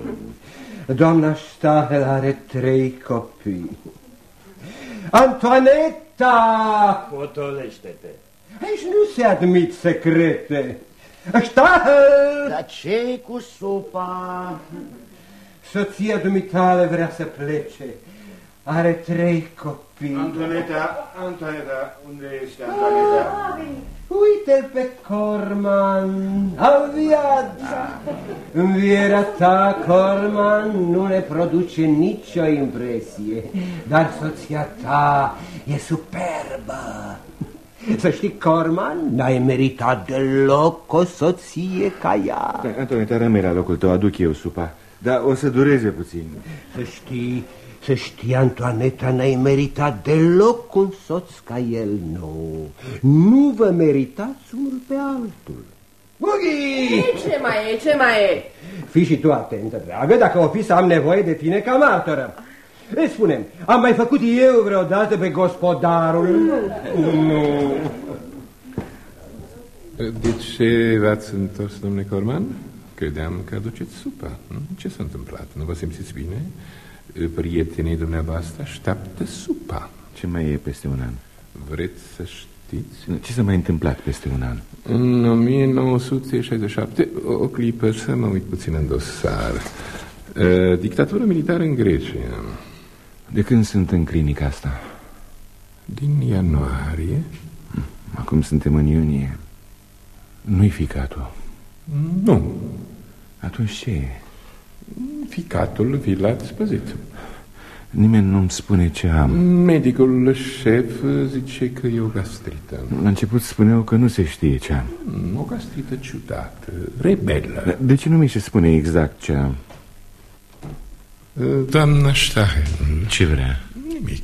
Doamna Stahl are trei copii. Antoaneta! Potolește-te. Aici nu se admit secrete. Stahl! Dar ce cu supa? Soția dumitale vrea să plece. Are trei copii. Antoaneta, Antoaneta, unde este Antoaneta? Uite-l pe Corman, a viața. Învierea ta, Corman, nu ne produce nicio impresie, dar soția ta e superbă. Să știi, Corman, n-ai meritat deloc o soție ca ea. Da, Antoaneta, rămâi la locul tău, aduc eu supa. Dar o să dureze puțin. Să știi, să știi, Antoaneta, n-ai meritat deloc un soț ca el, nu. Nu vă meritați unul pe altul. Bughi! Ce mai e, ce mai e? Fii și tu atentă, dragă, dacă o fi să am nevoie de tine ca martoră. Îi spunem, am mai făcut eu vreodată pe gospodarul? Nu. nu. De ce v-ați întors, domnule Corman? Credeam că aduceți supa. Ce s-a întâmplat? Nu vă simțiți bine? Prietenii dumneavoastră așteaptă supa. Ce mai e peste un an? Vreți să știți? Ce s-a mai întâmplat peste un an? În 1967, o clipă să mă uit puțin în dosar. Dictatură militară în Grecia. De când sunt în clinica asta? Din ianuarie. Acum suntem în iunie. Nu-i ficatul. Nimeni nu-mi spune ce am. Medicul șef zice că e o gastrită. La început spuneau că nu se știe ce am. O gastrită ciudată, rebelă. De ce nu mi se spune exact ce am? Doamna Stahe Ce vrea? Nimic.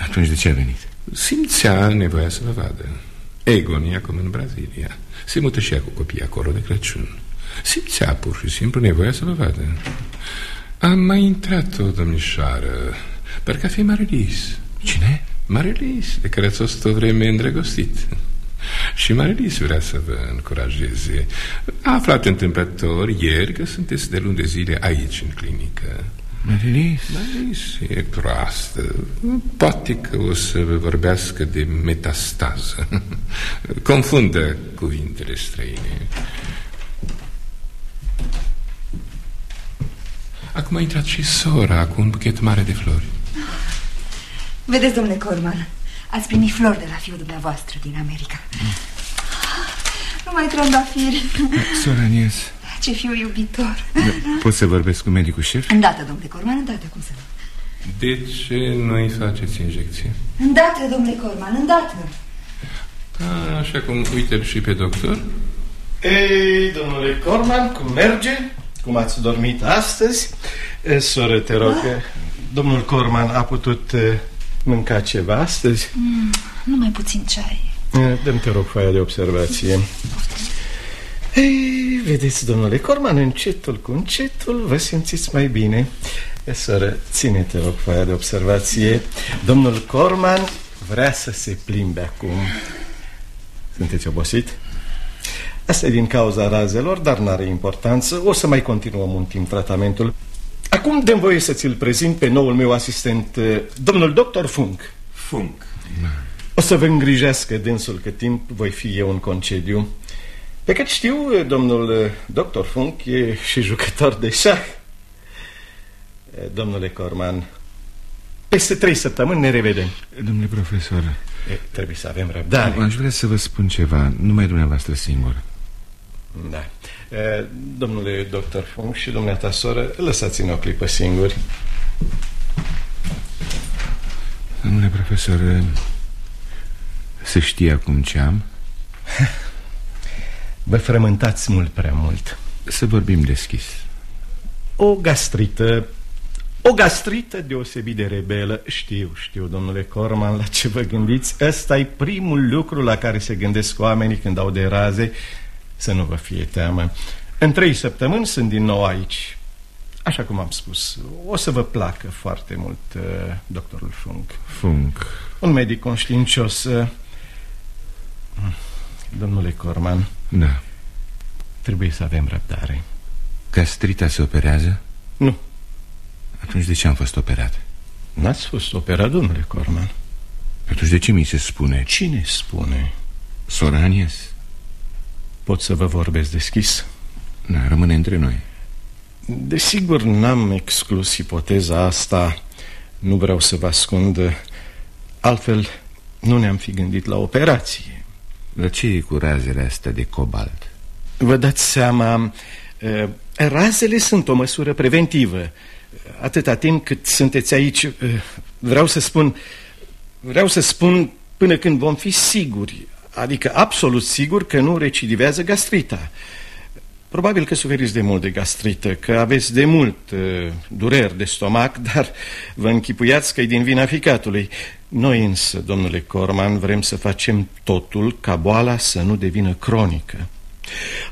Atunci de ce a venit? Simțea nevoia să vă vadă. Egon e acum în Brazilia. Se mută și ea cu copiii acolo de Crăciun Simțea pur și simplu nevoia să vă vadă. Am mai intrat o domnișoară Parcă a fi Marilis Cine? Marilis, de care ați fost o vreme îndrăgostit. Și Marilis vrea să vă încurajeze. A aflat întâmplător ieri că sunteți de luni de zile aici în clinică. Marilis? Marilis e proastă. Poate că o să vă vorbească de metastază. (laughs) Confundă cuvintele străine Acum a intrat și sora cu un buchet mare de flori Vedeți, domnule Corman, ați primit flori de la fiul dumneavoastră din America. Numai trandafiri. Sora Anies Ce fiu iubitor. Pot să vorbesc cu medicul șef? Îndată, domnule Corman, îndată, cum să nu. De ce nu-i faceți injecție? Îndată, domnule Corman, îndată. A, așa cum uite și pe doctor Ei, domnule Corman, cum merge? Cum ați dormit astăzi? E, Soră, te rog, Ah. domnul Corman a putut e, mânca ceva astăzi? Mm, numai puțin ceai. E, Dă-mi, te rog, foaia de observație. Ei, vedeți, domnule Corman, încetul cu încetul vă simțiți mai bine. E, soră, ține, te rog, foaia de observație. Domnul Corman vrea să se plimbe acum. Sunteți obosit? Asta e din cauza razelor, dar n-are importanță. O să mai continuăm un timp tratamentul. Acum dăm voie să ți-l prezint pe noul meu asistent, eh, domnul doctor Funk. Funk. O să vă îngrijească dânsul cât timp voi fi eu în concediu. Pe cât știu, eh, domnul eh, doctor Funk e și jucător de șah. Eh, Domnule Corman, peste trei săptămâni ne revedem. Domnule profesor E, Trebuie să avem răbdare. Aș vrea să vă spun ceva Numai dumneavoastră singur Da. E, Domnule doctor Funk și dumneata soră, lăsați-ne o clipă singuri. Domnule profesor Se știe acum ce am? (laughs) Vă frământați mult prea mult. Să vorbim deschis O gastrită O gastrită deosebit de rebelă Știu, știu, domnule Corman, la ce vă gândiți ăsta e primul lucru la care se gândesc oamenii când au de raze Să nu vă fie teamă. În trei săptămâni sunt din nou aici. Așa cum am spus O să vă placă foarte mult uh, doctorul Funk Funk Un medic conștiincios uh, Domnule Corman. Da. Trebuie să avem răbdare. Gastrita se operează? Nu. Atunci de ce am fost operat? N-ați fost operat, domnule Corman. Atunci de ce mi se spune? Cine spune? Sora Anies Pot să vă vorbesc deschis? Da, rămâne între noi. Desigur, n-am exclus ipoteza asta. Nu vreau să vă ascund. Altfel, nu ne-am fi gândit la operație. Dar ce e cu razele astea de cobalt? Vă dați seama eh, Razele sunt o măsură preventivă. Atâta timp cât sunteți aici eh, Vreau să spun Vreau să spun până când vom fi siguri Adică absolut siguri că nu recidivează gastrita. Probabil că suferiți de mult de gastrită Că aveți de mult uh, dureri de stomac (laughs) Dar vă închipuiați că e din vina ficatului. Noi însă, domnule Corman, vrem să facem totul Ca boala să nu devină cronică.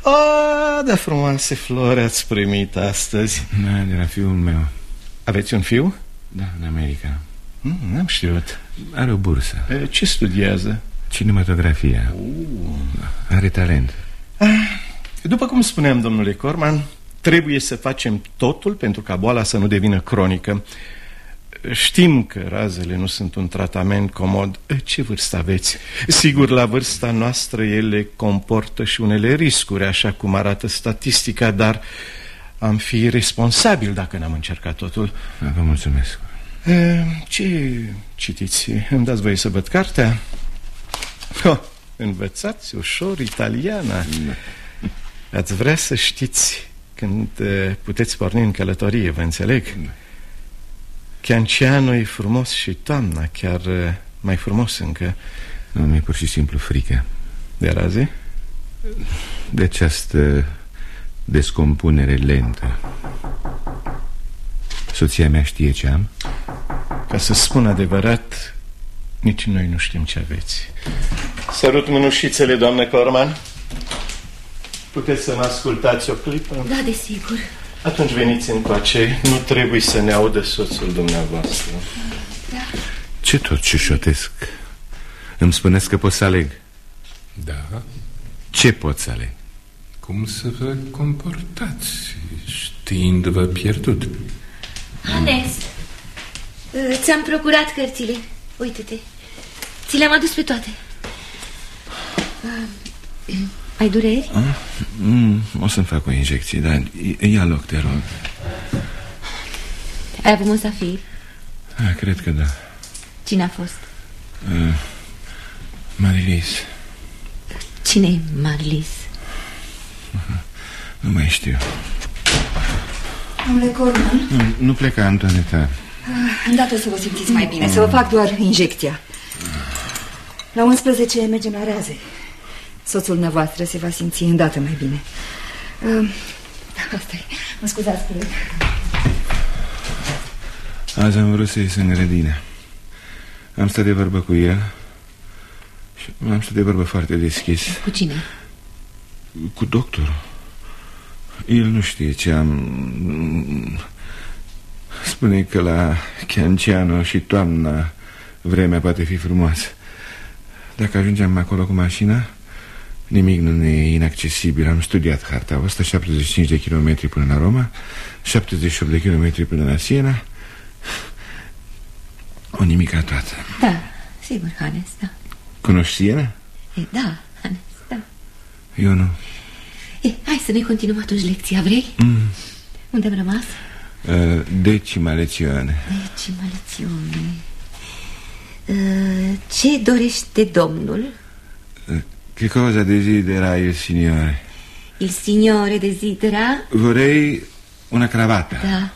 Ah, da frumoase flori ați primit astăzi. Da, de la fiul meu. Aveți un fiu? Da, în America. Mm, N-am știut. Are o bursă. E, Ce studiază? Cinematografia uh. Are talent După cum spuneam, domnule Corman Trebuie să facem totul pentru ca boala să nu devină cronică Știm că razele nu sunt un tratament comod Ce vârstă aveți? Sigur, la vârsta noastră ele comportă și unele riscuri Așa cum arată statistica Dar am fi responsabil dacă n-am încercat totul Vă mulțumesc E, Ce citiți? Îmi dați voie să văd cartea? Oh, învățați ușor italiana Ați vrea să știți când uh, puteți porni în călătorie, vă înțeleg? Chianceanu e frumos și toamna, chiar uh, mai frumos încă. Nu, mi-e pur și simplu frică. De raze? De această descompunere lentă. Soția mea știe ce am? Ca să spun adevărat, nici noi nu știm ce aveți. Sărut mânușițele, doamnă Corman. Puteți să mă ascultați o clipă? Da, desigur. Atunci veniți încoace. Nu trebuie să ne audă soțul dumneavoastră. Da. Ce tot ciușotesc? Îmi spuneți că pot să aleg? Da. Ce pot să aleg? Cum să vă comportați știind-vă pierdut? Hannes, ți-am procurat cărțile. Uite-te. Ți le-am adus pe toate. Ai dureri? A? Mm, o să-mi fac o injecție, dar ia loc, te rog. Ai avut musafir? A, cred că da. Cine a fost? Uh, Marilis. Cine e Marilis? Nu mai știu. Domnule Corman? Nu, nu pleca, Antoaneta. Ah, îndată o să vă simțiți mai bine, să vă fac doar injecția. La 11 mergem la raze. Soțul dumneavoastră se va simți îndată mai bine. Uh, (laughs) asta e. Mă scuzați, coleg. Azi am vrut să ies în grădină. Am stat de vorbă cu el și am stat de vorbă foarte deschis. Cu cine? Cu doctorul. El nu știe ce am... Spune că la Chianciano și toamna vremea poate fi frumoasă. Dacă ajungem acolo cu mașina, nimic nu ne e inaccesibil. Am studiat harta. 175 de kilometri până la Roma, 78 de kilometri până la Siena. O nimica toată. Da, sigur, Hannes, da. Cunoști Siena? E, da, Hannes, da. Eu nu. E, hai să ne continuăm atunci lecția, vrei? Mm. Unde am rămas? Uh, decima lezione. Decima lezione. Uh, ce dorește domnul? Uh, che cosa desidera il signore? Il signore desidera? Vorrei una cravatta. Da.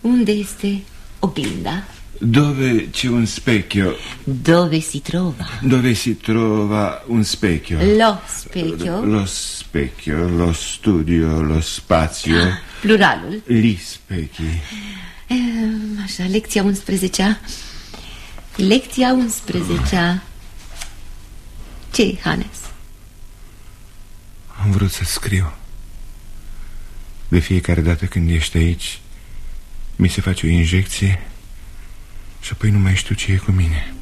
Unde este oglinda? Dove c'è un specchio? Dove si trova? Dove si trova un specchio? Lo specchio? Lo specchio, lo studio, lo spazio. Ah, pluralul? Gli specchi. Ehm, Așa, lecția 11-a. Lecția 11-a. ce Hannes? Am vrut să scriu. De fiecare dată când ești aici, mi se face o injecție și apoi nu mai știu ce e cu mine.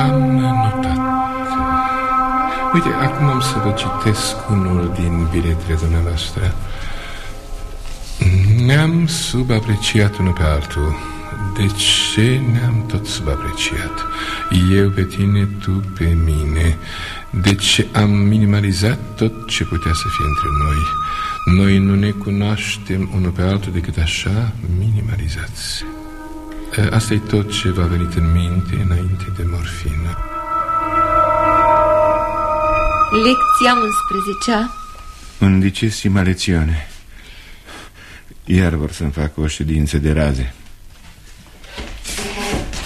Am notat. Uite, acum am să vă citesc unul din biletele dumneavoastră. Ne-am subapreciat unul pe altul. De ce ne-am tot subapreciat? Eu pe tine, tu pe mine. De ce am minimalizat tot ce putea să fie între noi? Noi nu ne cunoaștem unul pe altul decât așa minimalizați. Asta e tot ce v-a venit în minte înainte de morfină. Lecția 11-a Undicesima lezione. Iar vor să-mi fac o ședință de raze.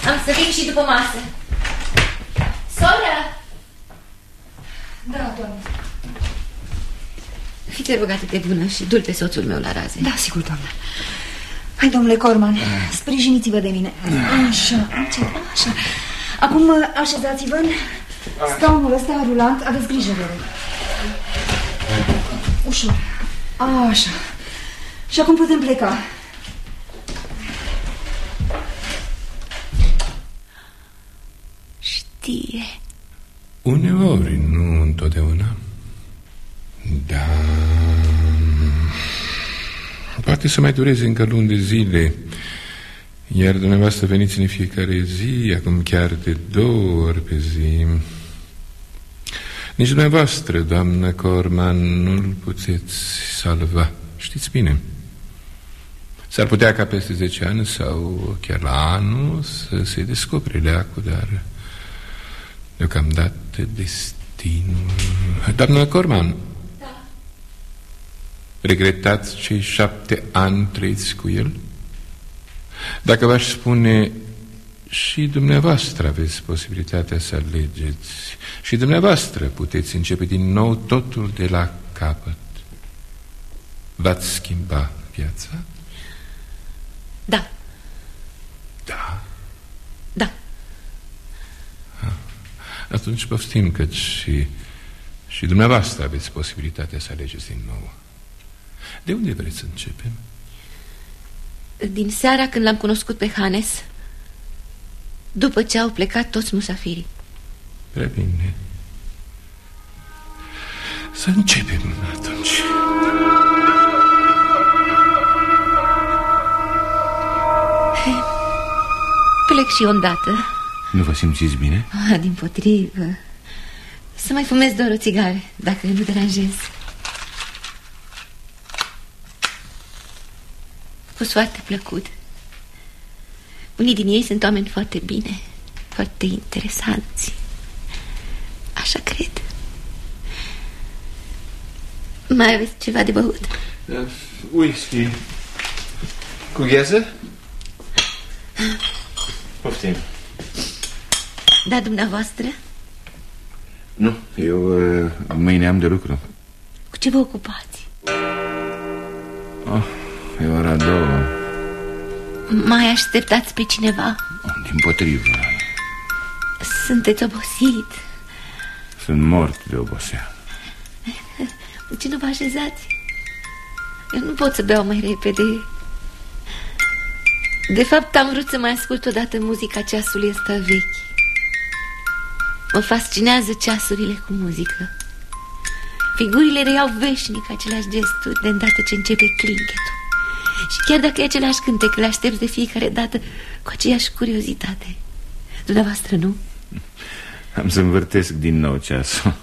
Am să vin și după masă Soră Da, doamne Fiți rugată de bună și dul pe soțul meu la raze Da, sigur, doamne Hai, domnule Corman, sprijiniți-vă de mine. Așa, încet, așa. Acum așezați-vă. În scaunul ăsta rulant Aveți grijă de el Ușor. Așa. Și acum putem pleca. Știe. Uneori, nu întotdeauna Da Poate să mai dureze încă luni de zile. Iar dumneavoastră veniți în fiecare zi Acum chiar de două ori pe zi. Nici dumneavoastră, doamnă Corman Nu-l puteți salva. Știți bine. S-ar putea ca peste 10 ani Sau chiar la anul Să se descopere leacul Dar deocamdată destinul Doamnă Corman Da Regretați cei șapte ani trăiți cu el? Dacă v-aș spune și dumneavoastră aveți posibilitatea să alegeți și dumneavoastră puteți începe din nou totul de la capăt. V-ați schimba viața? Da. Da? Da. Ha. Atunci poftim că și, și dumneavoastră aveți posibilitatea să alegeți din nou. De unde vreți să începem? Din seara când l-am cunoscut pe Hannes După ce au plecat toți musafirii. Prea bine. Să începem atunci. Plec și eu îndată. Nu vă simțiți bine? ah, Din potrivă. Să mai fumez doar o țigare Dacă nu deranjez A fost foarte plăcut Unii din ei sunt oameni foarte bine Foarte interesanți Așa cred Mai aveți ceva de băut? Uh, whisky Cu ghează? Poftim Da, dumneavoastră? Nu, eu uh, mâine am de lucru Cu ce vă ocupați? oh, E ora două. Mai așteptați pe cineva? Din potrivă. Sunteți obosit. Sunt mort de oboseală De ce nu vă așezați? Eu nu pot să beau mai repede. De fapt am vrut să mai ascult odată muzica ceasului ăsta vechi. Mă fascinează ceasurile cu muzică. Figurile reiau veșnic aceleași gesturi de îndată ce începe clinchetul Și chiar dacă e același cântec, le aștept de fiecare dată cu aceeași curiozitate Dumneavoastră nu? Am să învârtesc din nou ceasul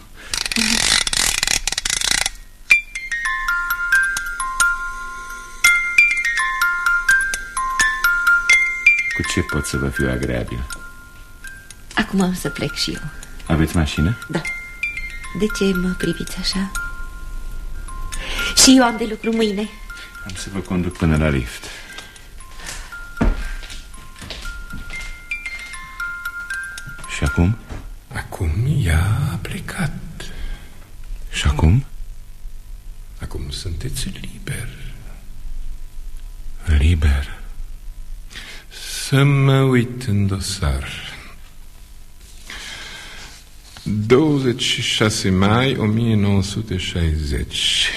Cu ce pot să vă fiu agreabil? Acum am să plec și eu Aveți mașină? Da De ce mă priviți așa? Și eu am de lucru mâine Am să vă conduc până la lift. Și acum? Acum ea a plecat. Și acum? Acum sunteți liber. Liber. Să mă uit în dosar. 26 mai 1960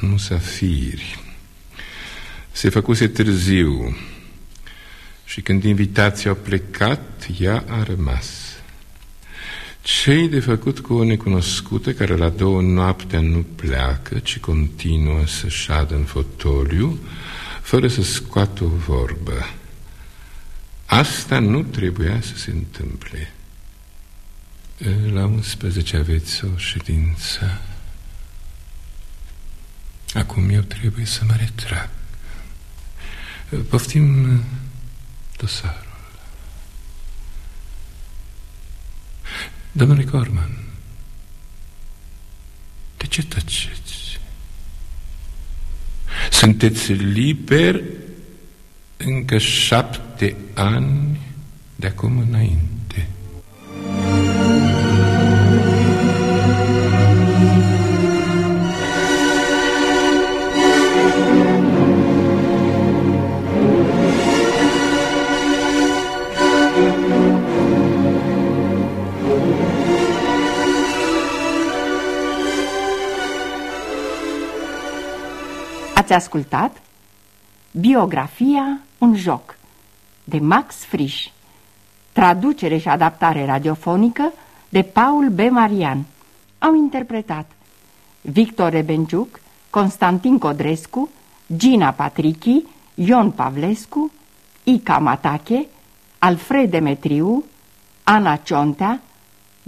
Musafiri Se făcuse târziu Și când invitații au plecat Ea a rămas ce de făcut cu o necunoscută care la două noaptea nu pleacă, ci continuă să șadă în fotoliu, fără să scoată o vorbă? Asta nu trebuia să se întâmple. La 11 aveți o ședință. Acum eu trebuie să mă retrag. Poftim dosarul. Domnule Corman, de ce tăceți? Sunteți liber încă șapte ani de acum înainte. Ați ascultat Biografia, un joc de Max Frisch Traducere și adaptare radiofonică de Paul B. Marian Au interpretat Victor Rebenciuc, Constantin Codrescu, Gina Patrichi, Ion Pavlescu, Ica Matache, Alfred Demetriu, Ana Ciontea,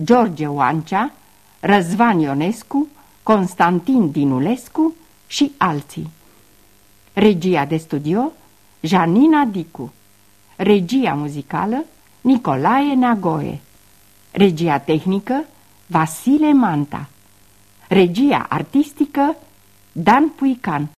George Oancea, Răzvan Ionescu, Constantin Dinulescu și alții. Regia de studio Janina Dicu. Regia muzicală Nicolae Neagoe. Regia tehnică Vasile Manta. Regia artistică Dan Puican